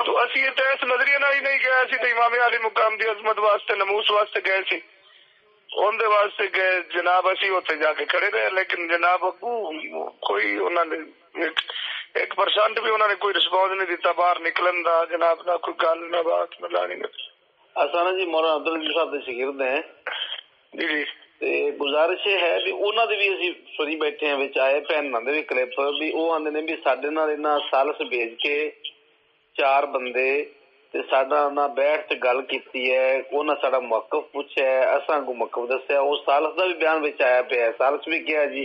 تو اسی اس نظریے نال ہی نہیں گئے اسی تو امام علی مقام دی عظمت واسطے نموس واسطے گئے سی ان دے واسطے گئے جناب اسی اوتے جا کے کھڑے رہے لیکن جناب اگو کوئی انہاں نے ایک پرسنٹ بھی انہوں نے کوئی رسپانس نہیں دیتا باہر نکلن دا جناب نہ کوئی گل نہ بات نہ لانی نہ اساں جی مولانا عبد الرحیم صاحب دے شاگرد ہیں۔ جی جی۔ تے گزارش ہے کہ انہاں دے بھی اسی سنی بیٹھے ہیں وچ آئے پین پہننا دے بھی کلپ بھی او آندے نے بھی ساڈے نال انہاں سالس بھیج کے چار بندے تے ساڈا انہاں بیٹھ تے گل کیتی ہے۔ انہاں ساڈا موقف پوچھیا ہے اساں کو موقف دسیا او سالس دا بھی بیان وچ آیا پیا ہے۔ سالس بھی کیا جی؟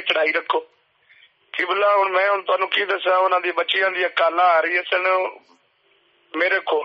چڑائی رکھو کبلا میں دسا دیا بچی کالا آ رہی میرے کو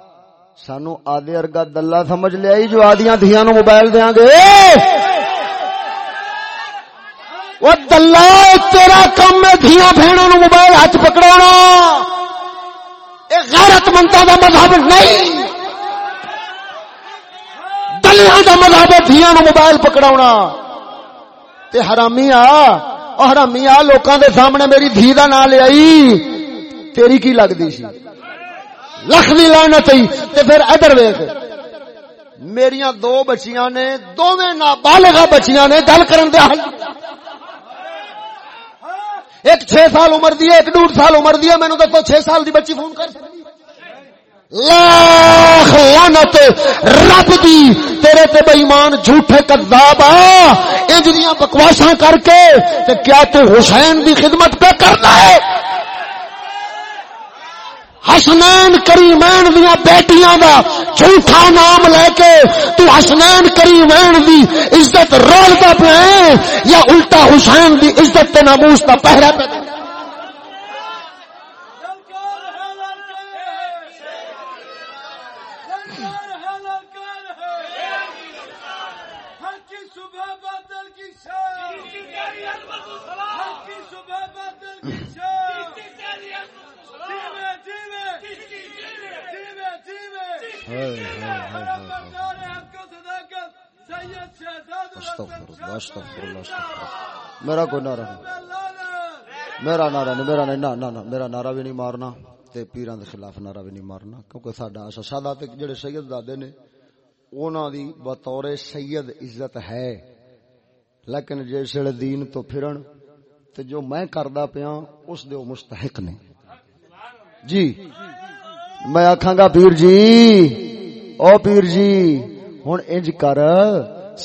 سانو آدھے ارگا دلہ سمجھ لیا جو آدیاں دھیاں نو موبائل دیاں گے۔ وہ دلہ تیرا کم میں دھیاں بہنوں نو موبائل ہاتھ پکڑانا۔ غیرت مندہ دا مذہب نہیں۔ دلیاں دا مذہب ہے دھیاں نو موبائل پکڑاونا۔ تے حرامی آ، او حرامی آ، لوکاں دے سامنے میری دھی دا نام لے آئی۔ تیری کی لگدی سی؟ لکھ دی لعنت ای تے پھر ادھر ویکھ۔ میریاں دو بچیاں نے، دوویں نابالغہ بچیاں نے گل کرن دے حل۔ ایک چھ سال عمر دی ہے، ایک ڈوڑھ سال عمر دی ہے، مینوں دسو چھ سال دی بچی فون کر سکتی لاکھ لعنت، رب دی، تیرے تے بے ایمان جھوٹے کذاب آ۔ انج دیاں بکواساں کر کے، تے کیا تو حسین دی خدمت پہ کرنا ہے؟ حسنین کریمین دیا بیٹیاں دا جھوٹا نام لے کے تو حسنین کریمین دی عزت رول دا پہ یا الٹا حسین دی عزت تے ناموس دا پہرا پہ استغفر اللہ استغفر اللہ دے میرا کوئی نعرہ نہیں میرا نعرہ نہیں میرا نہیں نہ نہ میرا نعرہ بھی نہیں مارنا تے پیراں دے خلاف نعرہ بھی نہیں مارنا کیونکہ ساڈا اسا سادہ تے جڑے سید دادے نے انہاں دی بطور سید عزت ہے لیکن جس ویلے دین تو پھرن تے جو میں کردا پیاں اس دے مستحق نے جی میں آکھاں گا پیر جی او پیر جی ہن انج کر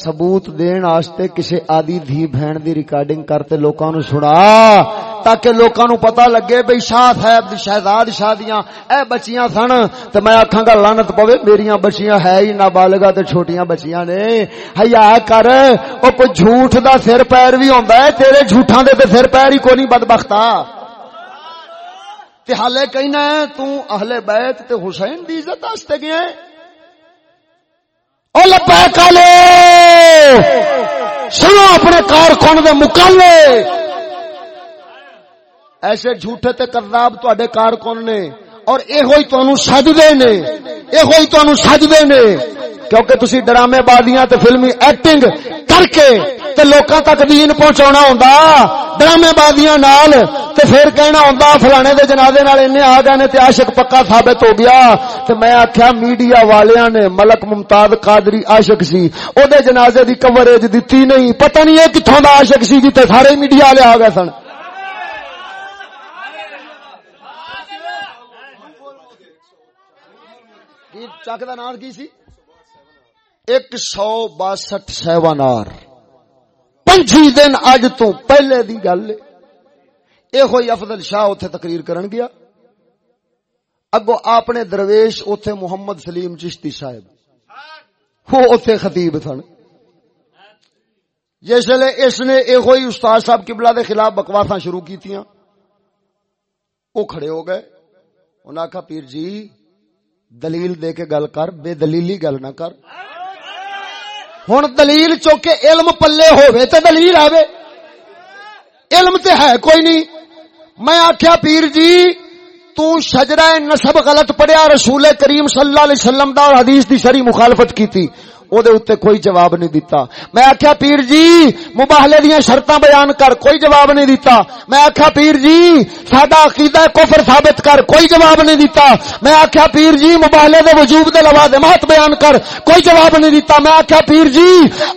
ثبوت دین واسطے کسی آدی دھی بہن دی ریکارڈنگ کرتے لوکاں نو سنا، تاکہ لوکاں نو پتہ لگے بھئی شاہ صاحب دی شہزاد شادیاں اے بچیاں سن، تے میں آکھاں گا لعنت پوے، میریاں بچیاں ہے ہی نابالغہ تے چھوٹیاں بچیاں نے۔ حیا کر، او کوئی جھوٹ دا سر پیر بھی ہوندا ہے، تیرے جھوٹاں دے تے سر پیر ہی کوئی نہیں بدبختا۔ تے حالے کہنا ہے تو اہل بیت تے حسین دی عزت واسطے گیا ہے او لبیک والے سنو اپنے کارکن دے مکالے۔ ایسے جھوٹے تے کذاب تواڈے کارکن نے اور اے ہوئی تانوں سجدے نے۔ اے ہوئی تانوں سجدے نے۔ کیونکہ تسی ڈرامے بازیاں تے فلمی ایکٹنگ کر کے تے لوکاں تک دین پہنچاونا ہوندا ڈرامے بازیاں نال، تے پھر کہنا ہوندا، فلانے دے جنازے نال انے آ گئے نے تے عاشق پکا ثابت ہو گیا۔ تے میں آکھیا، میڈیا والیاں نے ملک ممتاز قادری عاشق سی او دے جنازے دی کوریج دتی نہیں۔ پتہ نہیں اے کتھوں دا عاشق سی جی جتے سارے میڈیا والے آ گئے سن۔ چک دا نام کی سی؟ ایک سو باسٹھ سیوانار۔ پنجی دن اج تو پہلے دی گل یہ ہوئی افضل شاہ اتے تقریر کرن گیا۔ اگو اپنے درویش اتے محمد سلیم چشتی صاحب۔ وہ اتے خطیب سن جس ویلے اس نے یہ ہوئی استاد صاحب قبلہ دے خلاف بکواساں شروع کی وہ کھڑے ہو گئے۔ انہاں آخا پیر جی دلیل دے کے گل کر، بے دلیلی گل نہ کر۔ ہوں دلیل چوکے علم پلے ہوئے تے دلیل آوے۔ علم تے ہے کوئی نہیں۔ میں آخیا پیر جی تو شجرہ نسب غلط پڑھیا رسول کریم صلی اللہ علیہ وسلم دا اور حدیث دی شری مخالفت کیتی۔ او دے اتے کوئی جواب نہیں دیتا میں آکھیا پیر جی مباہلے دیاں شرطاں بیان کر کوئی جواب نہیں دیتا میں آکھیا پیر جی سادہ عقیدہ کفر ثابت کر کوئی جواب نہیں دیتا میں آکھیا پیر جی مباہلے دے وجوب دے لوازمات بیان کر کوئی جواب نہیں دیتا میں آکھیا پیر جی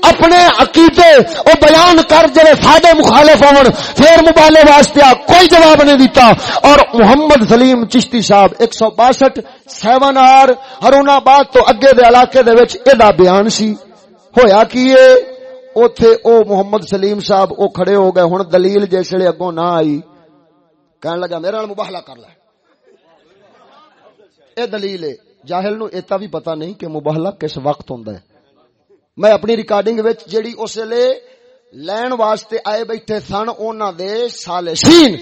اپنے عقیدے او بیان کر جڑے ساڈے مخالف ہون پھر مباہلے واسطے کوئی جواب نہیں دیتا اور محمد سلیم چشتی صاحب 162 سیون آر ہرون آباد تو اگے دے علاقے دے وچ ادا بیان سی۔ ہویا کیے اوتھے او محمد سلیم صاحب او کھڑے ہو گئے، ہن دلیل جیسے اگوں نہ آئی۔ کہن لگا، میرے نال مباہلہ کر لے۔ اے دلیل ہے جاہل نو ایتا بھی پتہ نہیں کہ مباہلہ کس وقت ہوندا ہے۔ میں اپنی ریکارڈنگ وچ جیڑی اس لے لین واسطے آئے بیٹھے سن، انہاں دے صالحین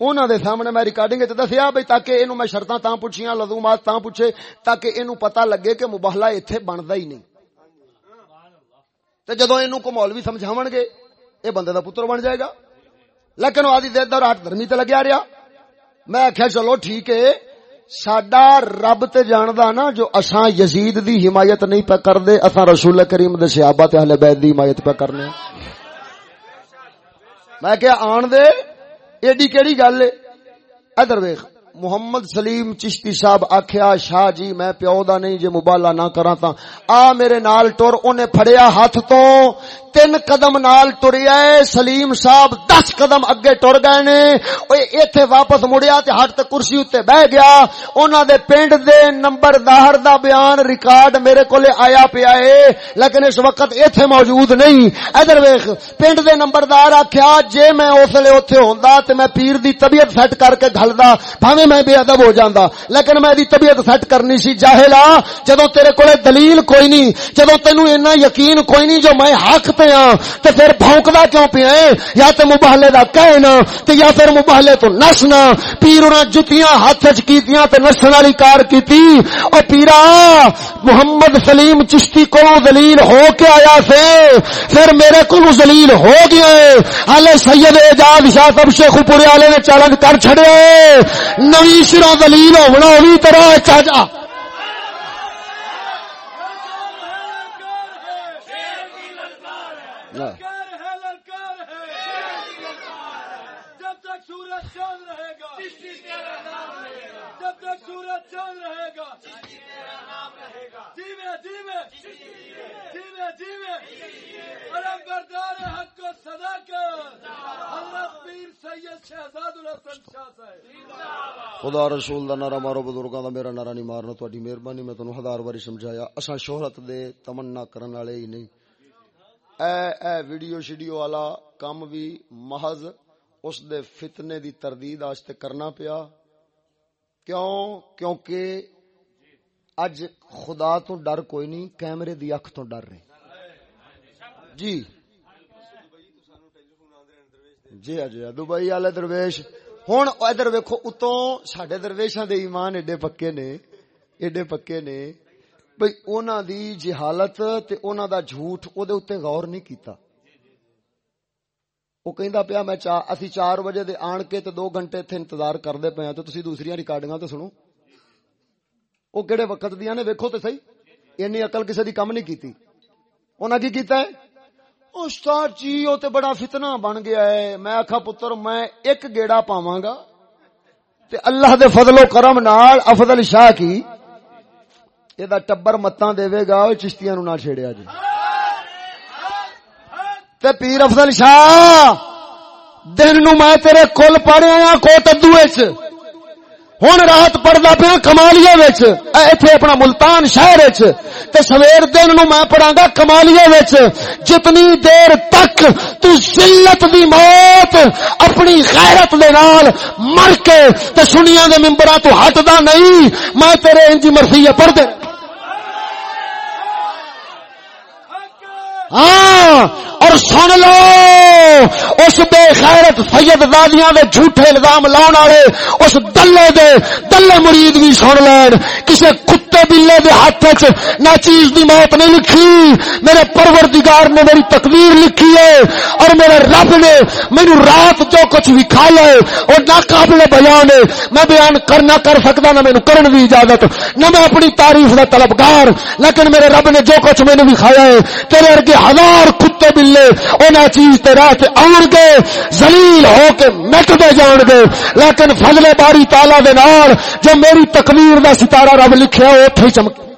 انہوں دے سامنے میں ریکارڈنگ دسیا بھائی تاکہ یہ میں شرطاں تاں پوچھیاں، لزومات تاں پوچھے، تاکہ یہ پتا لگے کہ مباہلا اتنے بنتا ہی نہیں۔ تو جدو یہ کو مولوی سمجھا گے یہ بندے دا پتر بن جائے گا۔ لیکن آدھی دیر دور ہٹ درمی تے لگیا رہا میں آخیا چلو ٹھیک ہے سڈا رب تے جاندا نا جو اساں یزید دی حمایت نہیں پہ کردے، اساں رسول کریم دے صحابہ تے اہل بیت دی حمایت پہ کرنے۔ میں کہ آن دے۔ ایڈی کیڑی گل ہے؟ ادر ویخ محمد سلیم چشتی صاحب آخیا شاہ جی میں پیو دا نہیں، جے مبالا نہ کرا تا آ میرے نال ٹر، اونے پھڑیا ہاتھ تو تین قدم نال ٹریا سلیم صاحب دس قدم اگے ٹر گئے نے۔ ایتھے واپس مڑیا تے ہٹ تے کرسی اُتے بہ گیا۔ انہاں دے پنڈ دے نمبردار دا بیان ریکارڈ میرے کولے آیا پیا ہے۔ لیکن اس وقت ایتھے موجود نہیں۔ ادھر ویکھ پنڈ دے نمبردار آکھیا، جے میں اس لے اوتھے ہوندا تے میں پیر دی طبیعت سیٹ کر کے گھلدا، بھاویں اویں میں بے ادب ہو جاندا لیکن میں دی طبیعت سیٹ کرنی سی، جاہلا، جدوں تیرے کولے دلیل کوئی نہیں، جدوں تینوں اینا یقین کوئی نہیں جو میں حق پہ ہاں تے پھر بھونکدا کیوں پیا اے یا تے مباہلے دا کہنا، تے یا پھر مباہلے تو نسنا پیرونا جتیاں ہاتھ وچ کیتیاں تے نسن والی کار کیتی۔ او پیرا، محمد سلیم چشتی کو دلیل ہو کے آیا سے۔ پھر میرے کولوں ذلیل ہو گیا ہے۔ حالے سید اعجاز شاہ صاحب شیخ پورے والے نے چیلنج کر چھڑیا نوی شرا دلیل ہونا وہ بھی تیرا چاچا۔ جب تک سورج چل رہے گا۔ بردار حق کو صدا کر اللہ پیر سید شہزاد الحسن شاہ صاحب. خدا رسول دا نارا مارو بزرگاں دا میرا نارا نہیں مارنا تہاڈی مہربانی، میں تانوں ہزار واری سمجھایا۔ اساں شہرت دے تمنا کرن والے ہی نہیں۔ اے اے ویڈیو شیڈیو والا کم بھی محض اس دے فتنے دی تردید آج کرنا پیا۔ کیوں؟ کیونکہ اج خدا تو ڈر کوئی نہیں، کیمرے دی اکھ تو ڈر رہے جی۔ جی جی دبئی والے درویش۔ ہوں ادھر ویکو اتو سڈے درویشا دے ایمان ایڈے پکے نے، ایڈے پکے نے۔ بھئی اونا دی جہالت تے اونا دا جھوٹ او دے اتے غور نہیں کیتا۔ او کہندا پیا، میں چا، اسی 4 بجے دے آن کے تے 2 گھنٹے ایتھے انتظار کردے پیا ہاں، تے تسی دوسریاں ریکارڈنگاں تے سنو۔ او کیڑے وقت دیا نے، ویکھو تے صحیح؟ اینی عقل کسی دی کم نہیں کیتی۔ اونا کی کیتا ہے؟ استاد جی وہ تو بڑا فتنہ بن گیا ہے میں آخا پتر میں ایک گیڑا پاواں گا تے اللہ دے فضل و کرم نال افضل شاہ کی یہ ٹبر متاں دے گا او چشتیاں نو نہ چھیڑیا جی تے پیر افضل شاہ دن نو میں تیرے کل پڑھیا کو تدو وچ ہوں رات پڑھتا پیا کمالیا اتنے اپنا ملتان شہر تے سویر دن نو میں پڑھا گا کمالیا جتنی دیر تک تلت کی دی موت اپنی خیرت مر کے سنیا کے ممبرا تو ہٹدا نہیں، میں تیرے انجی مرثیہ پڑھ دے۔ ہاں اور سن لو، اس بے خیرت سید دادیاں دے جھوٹے الزام لاؤن والے، اس دلے دے، دلے مرید بھی سن لین۔ کسے کتے بلے دے ہاتھ وچ نہ چیز دی موت نہیں لکھی۔ میرے پروردگار نے میری تقدیر لکھی ہے، اور میرے رب نے میری رات جو کچھ وکھایا ہے اور ناقابل بیان ہے۔ میں بیان کرنا کر سکتا نہ مینوں کرن دی اجازت، نہ میں اپنی تعریف دا طلبگار، لیکن میرے رب نے جو کچھ مینوں وکھایا ہے، تیرے ارگے ہزار کتے بلے انہاں چیز تے راہ تے آن گے ذلیل ہو کے مٹ دے جان گے لیکن فضل باری تعالی دے نال جو میری تقدیر دا ستارہ رب لکھیا او اوتھے چمک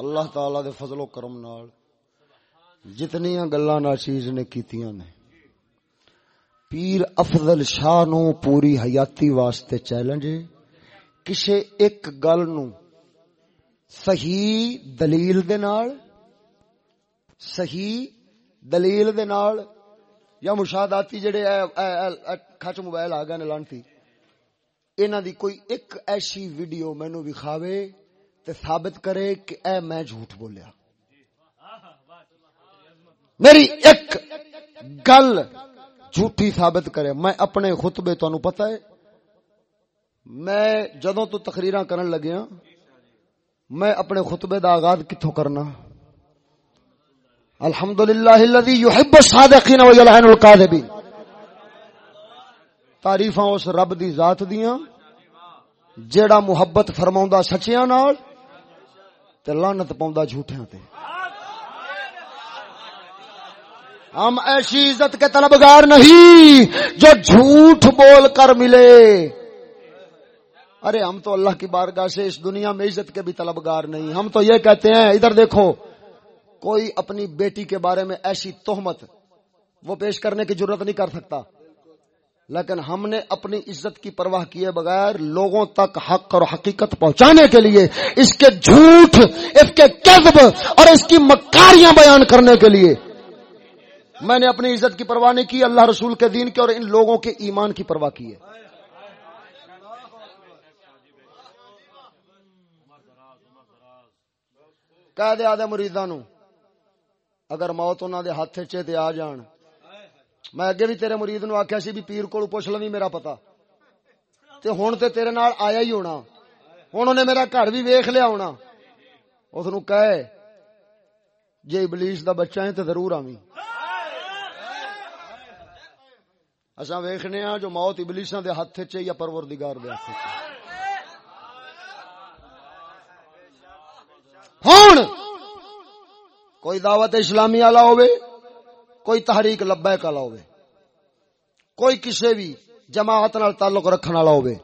اللہ تعالی دے فضل و کرم نال جتنیاں گلاں ناچیز نے کیتیاں نے۔ پیر افضل شاہ نو پوری حیاتی واسطے چیلنج کسے ایک گل نو صحیح دلیل دے نال، صحیح دلیل دے نال، یا مشاہداتی جڑے کھچ موبائل آ گئے نے لانتی، انہاں دی کوئی ایک ایسی ویڈیو مینوں وکھاوے۔ تے ثابت کرے کہ اے میں جھوٹ بولیا۔ میری ایک گل جھوٹی ثابت کرے۔ میں اپنے خطبے تانوں پتہ ہے۔ میں جدوں تو تقریراں کرن لگیا میں اپنے خطبے دا آغاز کتھوں کرنا۔ الحمدللہ الذی یحب الصادقین و یلعن الکاذبین۔ تعریفاں اس رب دی ذات دیاں، جیڑا محبت فرماوندا سچیاں نال تے لعنت پاوندا جھوٹیاں تے۔ ہم ایسی عزت کے طلبگار نہیں جو جھوٹ بول کر ملے۔ ارے، ہم تو اللہ کی بارگاہ سے اس دنیا میں عزت کے بھی طلبگار نہیں۔ ہم تو یہ کہتے ہیں، ادھر دیکھو، کوئی اپنی بیٹی کے بارے میں ایسی تہمت وہ پیش کرنے کی ضرورت نہیں کر سکتا۔ لیکن ہم نے اپنی عزت کی پرواہ کیے بغیر لوگوں تک حق اور حقیقت پہنچانے کے لیے اس کے جھوٹ، اس کے کذب اور اس کی مکاریاں بیان کرنے کے لیے۔ میں نے اپنی عزت کی پرواہ نہیں کی، اللہ رسول کے دین کی اور ان لوگوں کے ایمان کی پرواہ کی ہے۔ کہہ دیا دے مریداں اگر موت انہوں دے ہاتھ چے آ جان میں اگے بھی تیرے مرید نو آخیا سی بھی پیر کو پوچھ لوی میرا پتا۔ تے ہن تے تیرے نال آیا ہی ہونا۔ ہن انہیں میرا گھر بھی ویخ لیا ہونا۔ اس نو کہے، جے ابلیس دا بچہ ہے تے ضرور آویں۔ اساں ویکھنے ہاں جو موت ابلیساں دے ہاتھ چ یا پروردگار دے ہاتھ چ ہن! کوئی دعوت اسلامی والا ہوے کوئی تحریک لبیک والا ہوئے کوئی کسے بھی جماعت نال تعلق رکھن والا ہوئے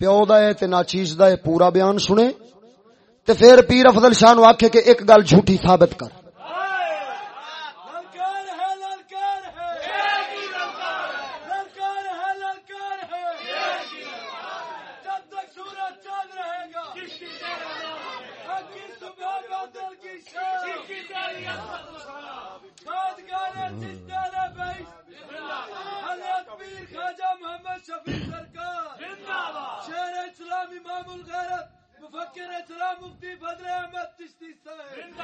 پیو دا ہے تے ناچیز دا ہے، پورا بیان سنے۔ تے پھر پیر افضل شاہ نو آکھے کہ ایک گل جھوٹی ثابت کر للکار ہے للکار ہے للکار ہے للکار ہے جب تک سورج چاند رہے گا حق کی صبح بادل کی شام یادگار چشتیانہ بیش حضرت پیر خواجہ محمد شفیع سرکار شہر اسلام امام الغیرت مفکر اسلام مفتی بدر احمد چشتی صاحب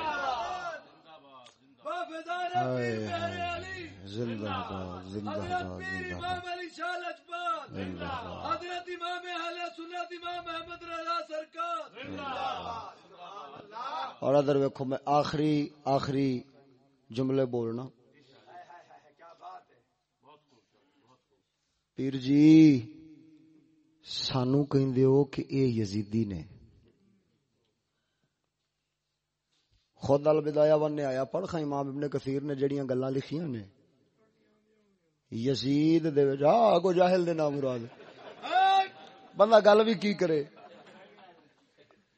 وافدان پیر مہر علی زندہ باد زندہ حضرت باد پیر زندہ امام باد علی شاہ لجپال زندہ باد حضرت امام اہل سنت امام احمد رضا سرکار اور ادھر ویکھو میں آخری آخری جملے بولنا۔ پیر جی سانو کہندے کہ اے یزیدی نے۔ خود البدایا ون نے آیا، پڑھ خاں امام ابن کثیر نے جڑیاں گلاں لکھیاں نے۔ یزید دے وچ آ کو جاہل دے نام مراد۔ بندہ گل بھی کی کرے؟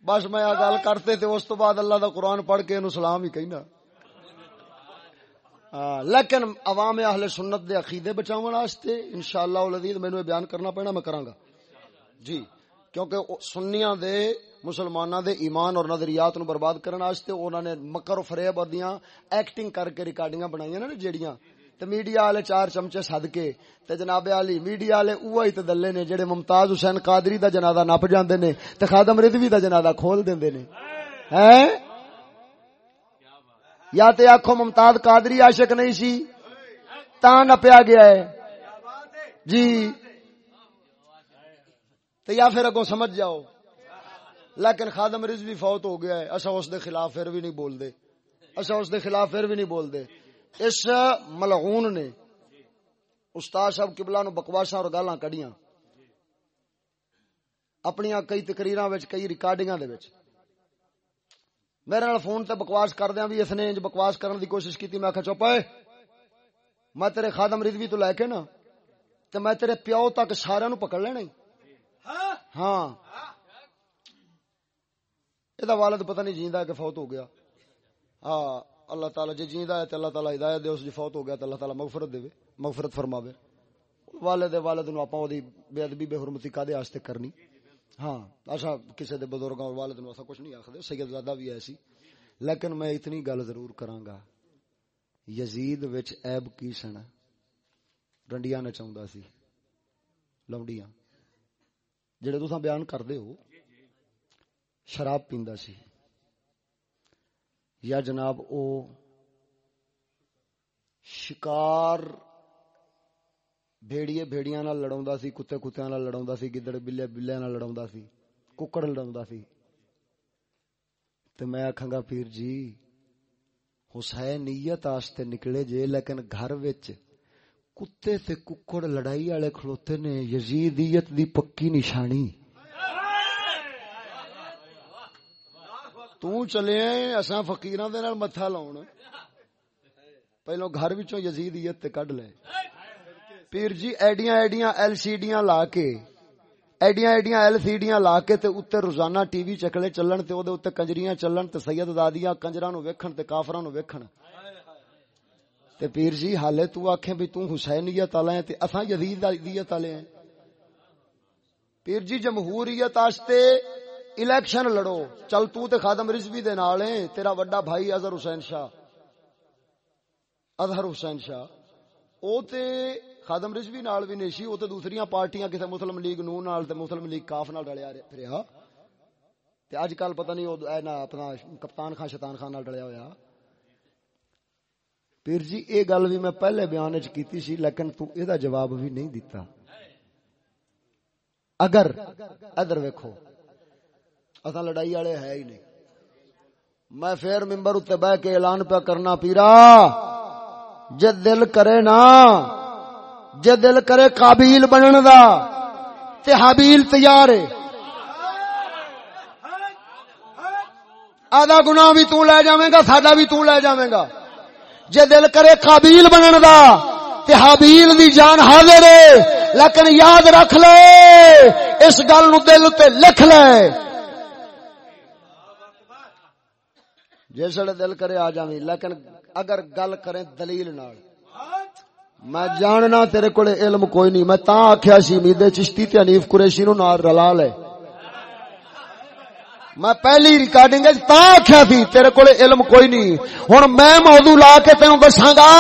بس میں آ گل کرتے تے اس تو بعد اللہ دا قرآن پڑھ کے انہوں سلام ہی کہنا۔ ہاں، لیکن عوام اہل سنت دے عقیدے بچاون واسطے انشاءاللہ العزیز مینوں یہ بیان کرنا پینا، میں کراں گا۔ جی کیونکہ سنیاں دے، مسلماناں دے ایمان اور نظریات نو برباد کرن واسطے انہوں نے مکر و فریب اور دیاں ایکٹنگ کر کے ریکارڈنگاں بنائیاں نا جیڑیاں۔ تے میڈیا والے چار چمچے سد کے تے جناب علی، میڈیا والے اوہ ہی تے دلے نے جڑے ممتاز حسین قادری دا جنازہ نپ جاندے نے تے خادم رضوی دا جنازہ کھول دیندے نے۔ ہیں؟ یا تے آکھو ممتاز قادری عاشق نہیں سی؟ تا نپیا گیا ہے۔ جی۔ تے یا پھر اگوں سمجھ جاؤ۔ لیکن خادم رضوی فوت ہو گیا ہے۔ اسا اس دے خلاف پھر بھی نہیں بول دے اسا اس دے خلاف پھر بھی نہیں بول دے اس ملعون نے استاد صاحب قبلہ نو بکواساں اور گالاں کڈیاں۔ اپنی کئی تقریراں وچ، کئی ریکارڈنگاں دے وچ۔ میرے نال فون تے بکواس کردیاں بھی اس نے انج بکواس کرن دی کوشش کیتی۔ میں آکھیا چپ اے، میں تیرے خادم رضوی تو لے کے نا، تے میں تیرے پیو تک سارے نو پکڑ لینا ہاں۔ یہ والد پتہ نہیں جیندا کہ فوت ہو گیا۔ ہاں۔ اللہ تعالی جی جیندا ہے تے اللہ تعالی ہدایت دے، اس جی فوت ہو گیا تے اللہ تعالی مغفرت دے مغفرت فرماوے۔ والد والد نو اپا اودی بے ادبی، بے حرمتی کادے واسطے کرنی۔ ہاں اچھا کسی دے بزرگاں اور والد نو ایسا کچھ نہیں آکھدے، سید زادہ بھی ایسی۔ لیکن میں اتنی گل ضرور کراں گا، یزید وچ عیب کی سن؟ رنڈیاں نچاوندا سی لونڈیاں جڑے تساں بیان کردے ہو، شراب پیندا سی۔ یا جناب او شکار بھیڑیے بھیڑیاں نال لڑاوندا سی، کتے کتےاں نال لڑاوندا سی، گدڑ بلے بلے نال لڑاوندا سی، ککڑ لڑاوندا سی۔ تے میں آکھاں گا پیر جی حسین نیت واسطے نکلے جے، لیکن گھر وچ کتے تے ککڑ لڑائی والے کھلوتے نے یزیدیت دی پکی نشانی۔ تو چلے اساں متھا لاون پہلو گھر وچوں کڈ لے۔ پیر جی ایڈیاں ایڈیاں ایل سی ڈیاں لا کے، ایڈیاں ایڈیاں ایل سی ڈیاں لا کے تے اوتے روزانہ ٹی وی چکلے چلن تے او دے اوتے کنجریاں چلن تے سید دادیاں کنجراں نو ویکھن تے نو ویکھن۔ تے پیر جی حالے تو آکھیں بھی تو حسینیت والے ہیں تے اساں یزیدیت والے ہیں۔ پیر جی جمہوریت واسطے الیکشن لڑو۔ چل تو تے خادم رضوی دے نال ہیں۔ تیرا وڈا بھائی اظہر حسین شاہ۔ اظہر حسین شاہ۔ او تے خادم رضوی نال بھی نہیں سی او تے دوسریاں پارٹیاں کسے مسلم لیگ نون نال تے مسلم لیگ کاف نال رلیا پھریا تے اج کل پتہ نہیں او اے نا اپنا کپتان خان، شیطان خان نال رلیا ہویا۔ پیر جی اے گل بھی میں پہلے بیان وچ کیتی سی، لیکن تو اے دا جواب بھی نہیں دیتا اگر ادھر ویکھو۔ اساں لڑائی والے ہے ہی نہیں۔ میں پھر ممبر اتنے بہ کے اعلان پہ کرنا پیرا۔ جے دل کرے نا۔ جے دل کرے قابیل بنن دا۔ تے حابیل تیار ہے۔ آدھا گناہ بھی تو لے جاویں گا ساڈا بھی تو لے جاویں گا۔ جے دل کرے قابیل بنن دا، تے حابیل دی جان حاضر ہے۔ لیکن یاد رکھ لے، اس گل نو دل تے لکھ لے۔ جسے دل کرے آ جاویں، لیکن اگر گل کریں دلیل نال۔ میں جاننا تیرے کو علم کوئی نہیں، میں تا آخیا سی، امید چشتی تے حنیف قریشی نو نال رلا لے میں پہلی ریکارڈنگ تا آخیا سی، تیرے کو علم کوئی نہیں۔ ہوں میں موضوع لا کے تینوں دساں گا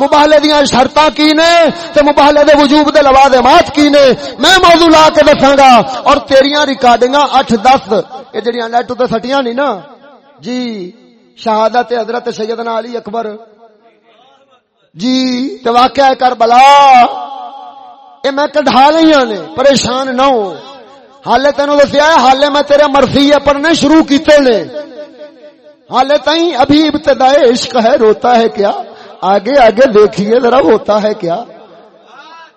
مباہلے دیا شرط کی نے؟ تے مباہلے دے وجوب دے لوازمات کی نے؟ میں موضوع لا کے دساں گا، اور تیریاں ریکارڈنگ اٹھ دس یہ جڑیاں نیٹ تے سٹیاں نہیں نا؟ جی۔ شہادت حضرت سیدنا علی اکبر۔ جی تو واقعہ کربلا۔ یہ میں کڈھا لیا نے، پریشان نہ ہو حالے تینوں دسیا حالے میں تیرے مرفی پڑھنے شروع کیتے نے۔ حالے تائیں ابھی ابتدائے عشق ہے، روتا ہے کیا؟ آگے آگے دیکھیے ذرا، ہوتا ہے کیا؟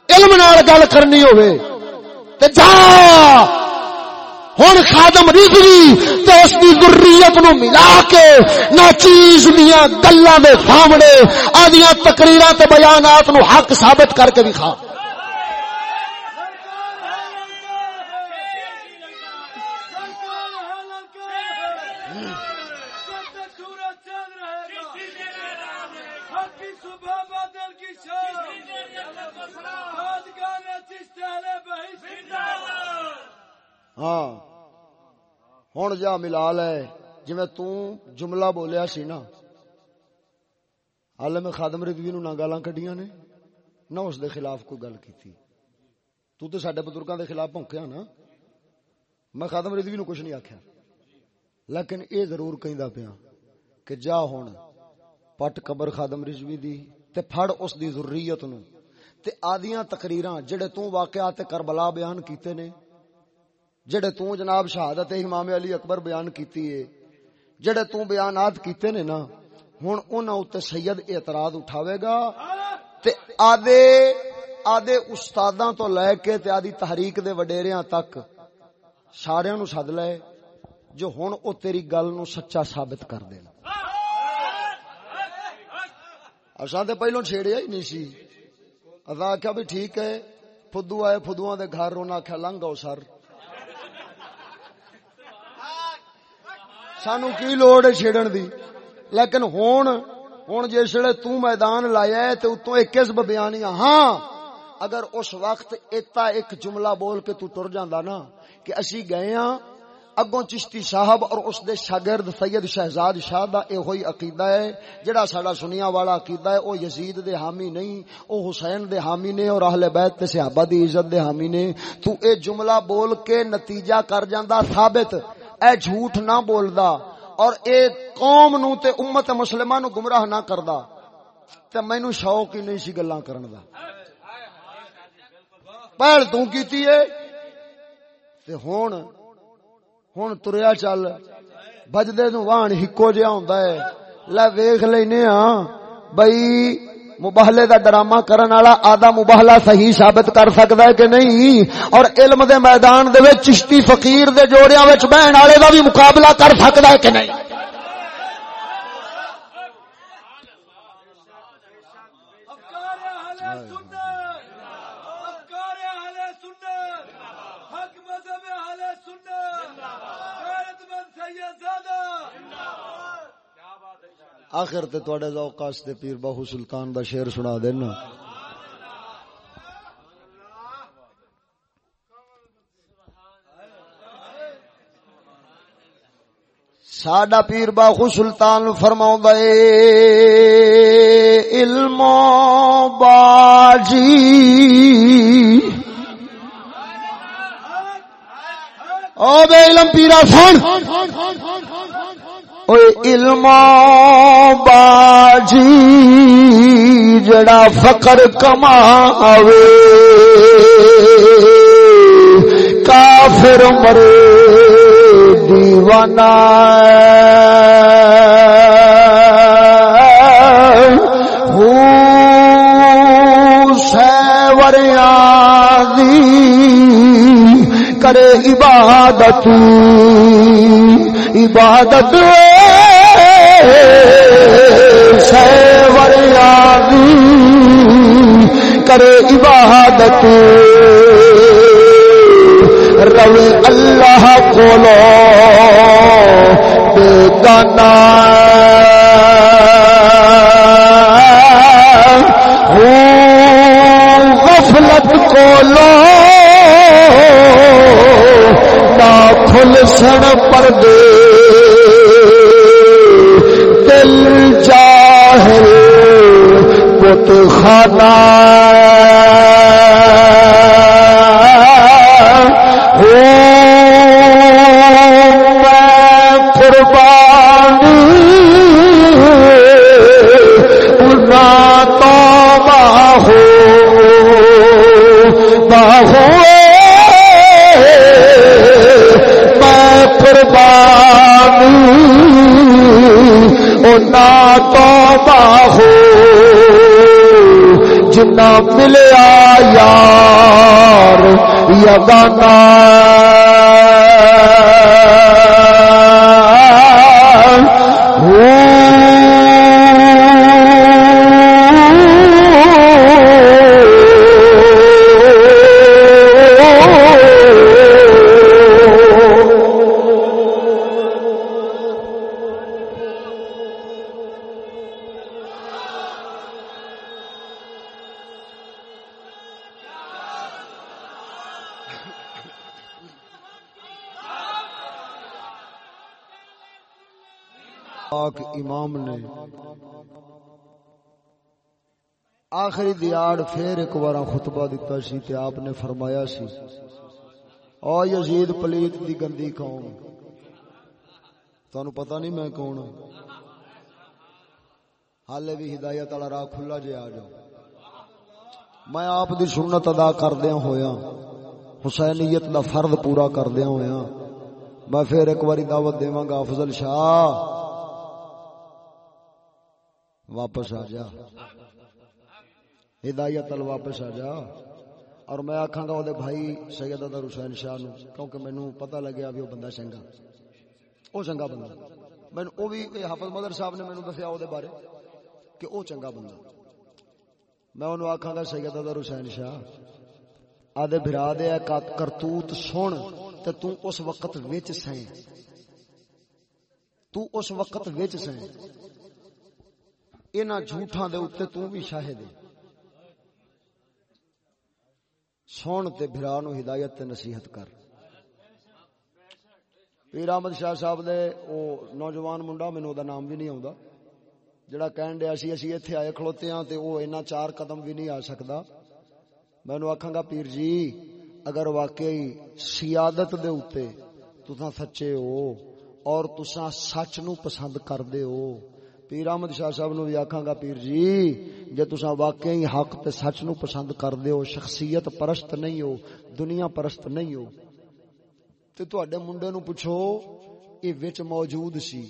علم نال گل کرنی ہوئے تے جا! ہوں خادم رضوی تے اس دی ذریت نو ملا کے نہ چیز دیا گلاں دے سامنے آدیاں تقریراں تے بیانات نو حق ثابت کر کے دکھا۔ ہاں۔ ہوں جا ملا لے جی جملہ بولیا سی نا ہال میں خادم ردوی نو نہ گالاں کڈیاں نے نہ اس دے خلاف کوئی گل کی تو تے ساڈے بزرگاں دے خلاف بھونکیا نا میں خادم ردوی نو کچھ نہیں آکھیا لیکن اے ضرور کہندا پیا کہ جا ہن پٹ قبر خادم رضوی دی تے پھڑ اس دی ضروریت نو تے آدیاں تقریراں جڑے تو واقعات کربلا بیان کیتے نے جڑے تو جناب شہادت امام علی اکبر بیان کیتی ہے، جڑے تو بیانات کیتے نے نا، ہن انہاں اوتے سید اعتراض اٹھاوے گا تے آدے آدے استاداں تو لے کے تے آدی تحریک دے وڈیریاں تک سارے نو سد لے، جو ہن او تیری گل نو سچا ثابت کر دین اساں تے پہلو چھیڑیا ہی نہیں سی۔ اساں آکھیا بھی ٹھیک ہے فدو آئے فدواں دے گھر رونا آکھیا لنگ سر۔ سانو کی لوڑ ہے چھیڑن دی؟ لیکن ہون ہوں جسے تو میدان لایا ہے تو اتوں ایک قسم بیانیاں ہاں اگر اس وقت ایتا ایک جملہ بول کے تو ٹر جاندا نا کہ اسی گئے ہاں اگوں چشتی صاحب اور اس دے شاگرد سید شہزاد شاہ دا اے ہوئی عقیدہ ہے۔ جڑا ساڈا سنیا والا عقیدہ ہے، او یزید دے حامی نہیں، او حسین دے حامی نے، اور اہل بیت تے صحابہ دی عزت دے حامی نے۔ تو اے جملہ بول کے نتیجہ کر جاندا ثابت اے جھوٹ نہ بولدا اور اے قوم نو تے امت مسلمہ نو گمراہ نہ کردا تے مینوں شوق ہی نہیں سی گلاں کرن دا۔ پہل تو کیتی ہے تے ہن ہن تریا چل، بجدے نو وان ہکو جہا ہوندا ہے لے ویکھ لینے ہاں بھئی مباہلے دا ڈرامہ کرن والا آدھا مباہلا صحیح ثابت کر سکدا ہے کہ نہیں؟ اور علم دے میدان دے وچ چشتی فقیر دے جوڑیاں وچ بہن والے دا بھی مقابلہ کر سکدا ہے کہ نہیں افکار اہل سنت افکار اہل سنت حق مذہب اہل سنت غیرت مند سید زادہ آخر تے تواڈے ذوق واسطے پیر باہو سلطان دا شعر سنا دینا۔ ساڈا پیر باہو سلطان فرماؤں اے، علم باجی۔ او بے علم پیرا، سن۔ علم باجی جڑا فقر کماوے کافر مرے دیوانہ کرے عبادت عبادت سیوریاں دی کرے عبادت۔ روے اللہ کولو بے گانا غفلت کولو نہ کھل سن پردے۔ بت خانہ قربانی انا تو باہو باہو میں قربانی انا تو باہو جنا ملیا یار یگانا آخری پھر ایک بار خطبہ دیتا سی تے آپ نے فرمایا سی او یزید پلیت دی گندی قوم۔ تانوں پتہ نہیں میں کون ہوں۔ حالے بھی ہدایت والا راہ کھلا جے آ جاؤ۔ میں آپ دی سنت ادا کردیا ہویا حسینیت دا فرض پورا کردیا ہویا میں پھر ایک باری دعوت دیواں گا، افضل شاہ۔ واپس آ جا۔ ہدایت ال واپس آ جا۔ اور میں آکھاں گا وہ بھائی سید ادر حسین شاہ نو کیونکہ مینو پتہ لگیا بھی وہ بندہ چنگا۔ وہ چنگا بندہ۔ مینو وہ بھی حافظ مدر صاحب نے مینو دسیا وہ بارے کہ وہ چنگا بندہ۔ میں انہوں آکھاں گا سید ادر حسین شاہ، آدھے بھرا دے کرتوت سن تے تو اس وقت وچ سیں تو اس وقت وچ سیں انہاں جھوٹاں دے اوتے تو بھی شاہد ہے۔ سون تے بھرا نو ہدایت تے نصیحت کر۔ پیر احمد شاہ صاحب دے او نوجوان منڈا مینوں دا نام بھی نہیں آوندا۔ جڑا کہن ڈیا سی، اسی ایتھے آئے کھلوتے ہاں تے او اینا چار قدم بھی نہیں آ سکدا۔ مینوں آکھاں گا، پیر جی اگر واقعی سیادت دے اوتے تساں سچے ہو اور تساں سچ نو پسند کردے ہو پیر احمد شاہ صاحب نو بھی آکھاں گا، پیر جی جے تساں واقعی حق تے سچ نو پسند کردے ہو، شخصیت پرست نہیں ہو، دنیا پرست نہیں ہو، تے تواڈے منڈے نو پوچھو، اے وچ موجود سی؟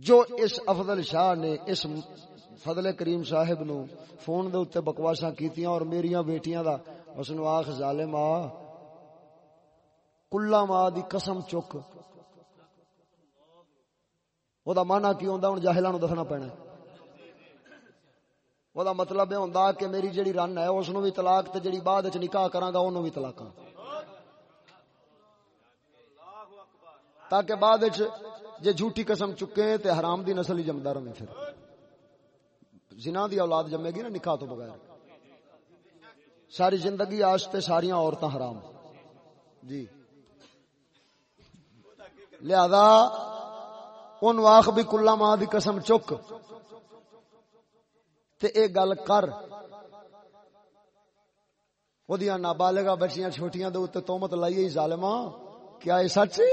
جو اس افضل شاہ نے، اس فضل کریم صاحب نو فون دے اوتے بکواساں کیتیاں اور میریاں بیٹیاں دا، اس نو آخ ظالم آ کلا ماں دی قسم چک او دا معنی کی ہوندا ہن جاہلاں نو دسنا پینا او دا مطلب یہ ہوندا کہ میری جڑی رن ہے اس بھی طلاق تے جڑی بعد وچ نکاح کراں گا اونوں بھی طلاقاں تاکہ بعد جے جھوٹی قسم چکے تے حرام دی نسل ہی جمدا رہے پھر زنا دی اولاد جمے گی نا نکاح تو بغیر ساری زندگی آستے ساریاں عورتیں حرام جی لہذا ان واخ بھی کلا ماں دی قسم چک۔ تے اے گل کر۔ ودیاں نابالغا بچیاں چھوٹیاں دے اوتے تومت لائی ظالما کیا اے سچ ہے؟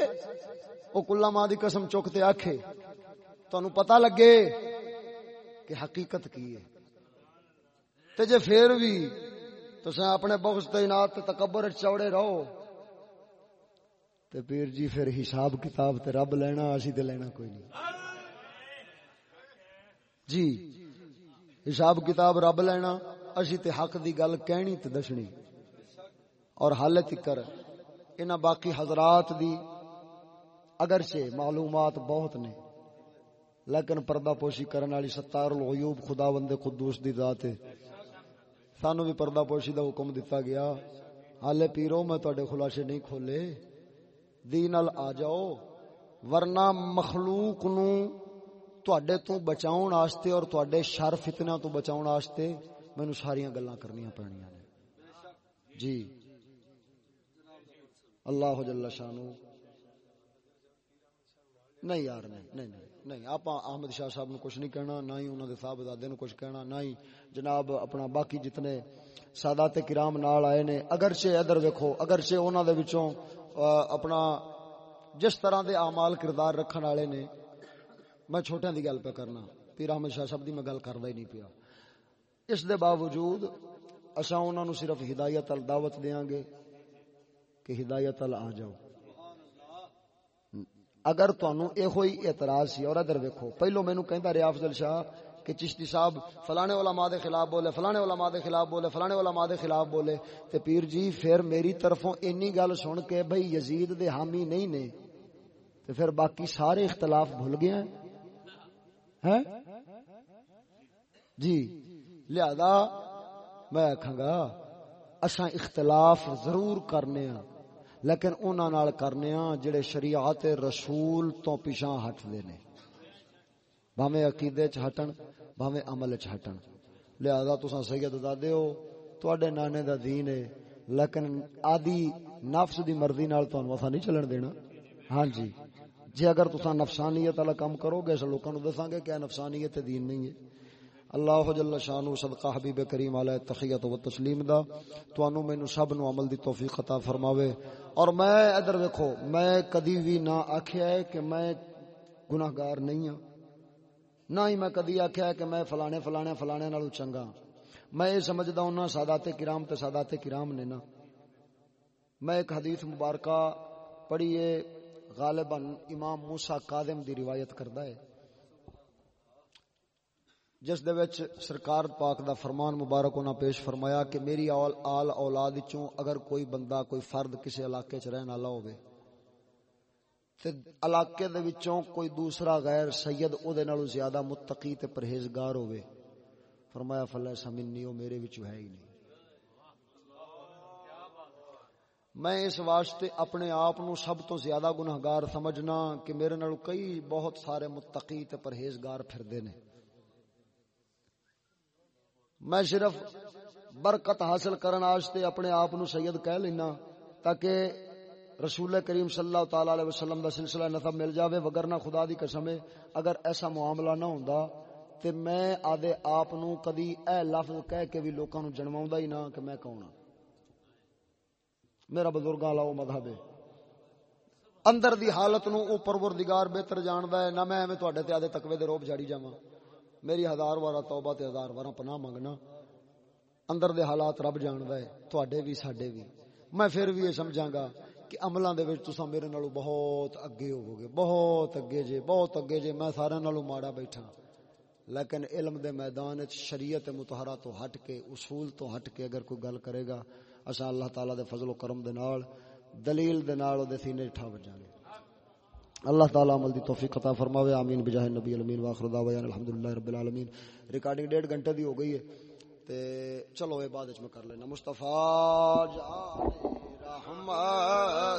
او کلا ماں دی قسم چک تے آکھے۔ تانوں پتہ لگے کہ حقیقت کی ہے۔ تے جے پھر بھی تساں اپنے بغض تے انات تے تکبر چوڑے رہو۔ تے پیر جی پھر حساب کتاب تے رب لینا، اسی تے لینا کوئی نہیں۔ جی حساب کتاب رب لینا، اسی تے حق دی گل کہنی تے دسنی۔ اور حال تکر، انہاں باقی حضرات دی اگرچہ معلومات بہت نے، لیکن پردہ پوشی کرنے والی ستار الغیوب خدا بندے قدوس دی ذات ہے۔ سانو بھی پردہ پوشی دا حکم دتا گیا۔ حالے پیرو، میں تواڈے خلاصے نہیں کھولے۔ دین ال آ جاؤ، ورنہ مخلوق نو تواڈے تو بچاؤن واسطے اور تواڈے شر فتنہ تو بچاؤن واسطے مینوں ساریاں گلاں کرنیاں پینیاں نے۔ جی۔ اللہ جل شانو نہیں یار، نہیں نہیں نہیں نہیں۔ آپ احمد شاہ صاحب نو کچھ نہیں کہنا، نہ ہی انہوں نے صاحب دادے نو کچھ کہنا، نہ ہی جناب اپنا باقی جتنے سادات کرام نال آئے نے، اگرچہ ادھر ویکھو اگرچہ انہوں دے وچوں اپنا جس طرح دے اعمال کردار رکھن والے نے، میں چھوٹیاں دی گل پہ کرنا۔ پیر احمد شاہ صاحب دی میں گل کردا ہی نہیں پیا۔ اس دے باوجود اساں انہاں نو صرف ہدایت ال دعوت دیاں گے کہ ہدایت ال آ جاؤ۔ اگر تنوع یہ ہوئی اعتراض سی، اور ادھر ویکو پہلو مینو کہندا افضل شاہ کہ چشتی صاحب فلانے علماء دے خلاف بولے، فلانے علماء دے خلاف بولے، فلانے علماء دے خلاف بولے۔ تے پیر جی پھر میری طرفوں انی گل سن کے بھئی یزید دے حامی نہیں نے۔ تے پھر باقی سارے اختلاف بھول گئے ہیں۔ جی لہذا میں آکھاں گا، اساں اختلاف ضرور کرنے ہاں۔ لیکن انہاں نال کرنے ہاں جڑے شریعت رسول تو پیچھے ہٹ دے نے۔ بھاویں عقیدے چ ہٹن۔ بھاویں عمل چ ہٹن۔ لہذا تساں سید دادے ہو، تواڈے نانے دا دین ہے۔ لیکن آدی نفس دی مرضی نال تانوں اساں نہیں چلن دینا۔ ہاں جی۔ جے اگر تساں نفسانیت والا کام کرو گے اس لوکاں نو دساں گے کہ نفسانیت دین نہیں ہے۔ اللہ جل شانو صدقہ حبیب کریم علیہ تخیت و تسلیم دا توانو مینو سب نو عمل دی توفیق عطا فرماوے۔ اور میں ادھر دیکھو میں کدی بھی نہ آکھیا ہے کہ میں گناہگار نہیں ہاں۔ نہ ہی میں کدی آکھیا ہے کہ میں فلانے فلانے فلانے نالو چنگا ہاں۔ میں یہ سمجھدا ہوں سادات کرام تے سادات کرام نے نا۔ میں ایک حدیث مبارکہ پڑھی ہے غالباً امام موسی کاظم دی روایت کردا ہے۔ جس دے وچ سرکار پاک دا فرمان مبارک ہونا پیش فرمایا کہ میری آل, آل اولاد چوں اگر کوئی بندہ کوئی فرد کسی علاقے چ رہن والا ہوے تے علاقے دے وچوں کوئی دوسرا غیر سید او دے نالوں زیادہ متقی تے پرہیزگار ہوے فرمایا، فلا سمنی او میرے وچوں ہے ہی نہیں۔ میں اس واسطے اپنے آپ نو سب تو زیادہ گناہگار سمجھنا کہ میرے نال کئی بہت سارے متقی تے پرہیزگار پھردے نے۔ میں صرف برکت حاصل کرن واسطے اپنے آپ نو سید کہہ لینا تاکہ رسول کریم صلی اللہ تعالی علیہ وسلم دا سلسلہ نسب مل جاوے وگرنہ خدا دی قسم ہے، اگر ایسا معاملہ نہ ہوندا، تے میں آدھے آپ نو کدی اے لفظ کہہ کے بھی لوکاں نو جنماوندا ہی نہ، کہ میں کون ہاں؟ میرا بزرگ والا وہ مذہب ہے۔ اندر دی حالت نو او پروردگار بہتر جاندا ہے، نہ میں ایویں تواڈے تے آدھے تقوی دے روب جاڑی جاواں۔ میری ہزار وارا توبہ تے ہزار وارا پناہ منگنا اندر دے حالات رب جاندا ہے، تواڈے بھی ساڈے بھی میں پھر بھی یہ سمجھاں گا کہ عملاں دے وچ تساں میرے نالوں بہت اگے ہوو گے بہت اگے جے، بہت اگے جے، میں سارے نالوں ماڑا بیٹھا۔ لیکن علم دے میدان وچ شریعت مطہرہ تو ہٹ کے، اصول تو ہٹ کے اگر کوئی گل کرے گا اسا اللہ تعالی دے فضل و کرم دے نال، دلیل دے نال او دے سینے ٹھا وجاں گے اللہ تعالی عمل دی توفیق عطا فرماوے، آمین۔ بجاہ نبی الامین واخر دعوانا الحمدللہ رب العالمین۔ ریکارڈنگ ڈیڑھ گھنٹے دی ہو گئی ہے، تے چلو اے بعد وچ میں کر لینا۔ مصطفی جان۔ رحمت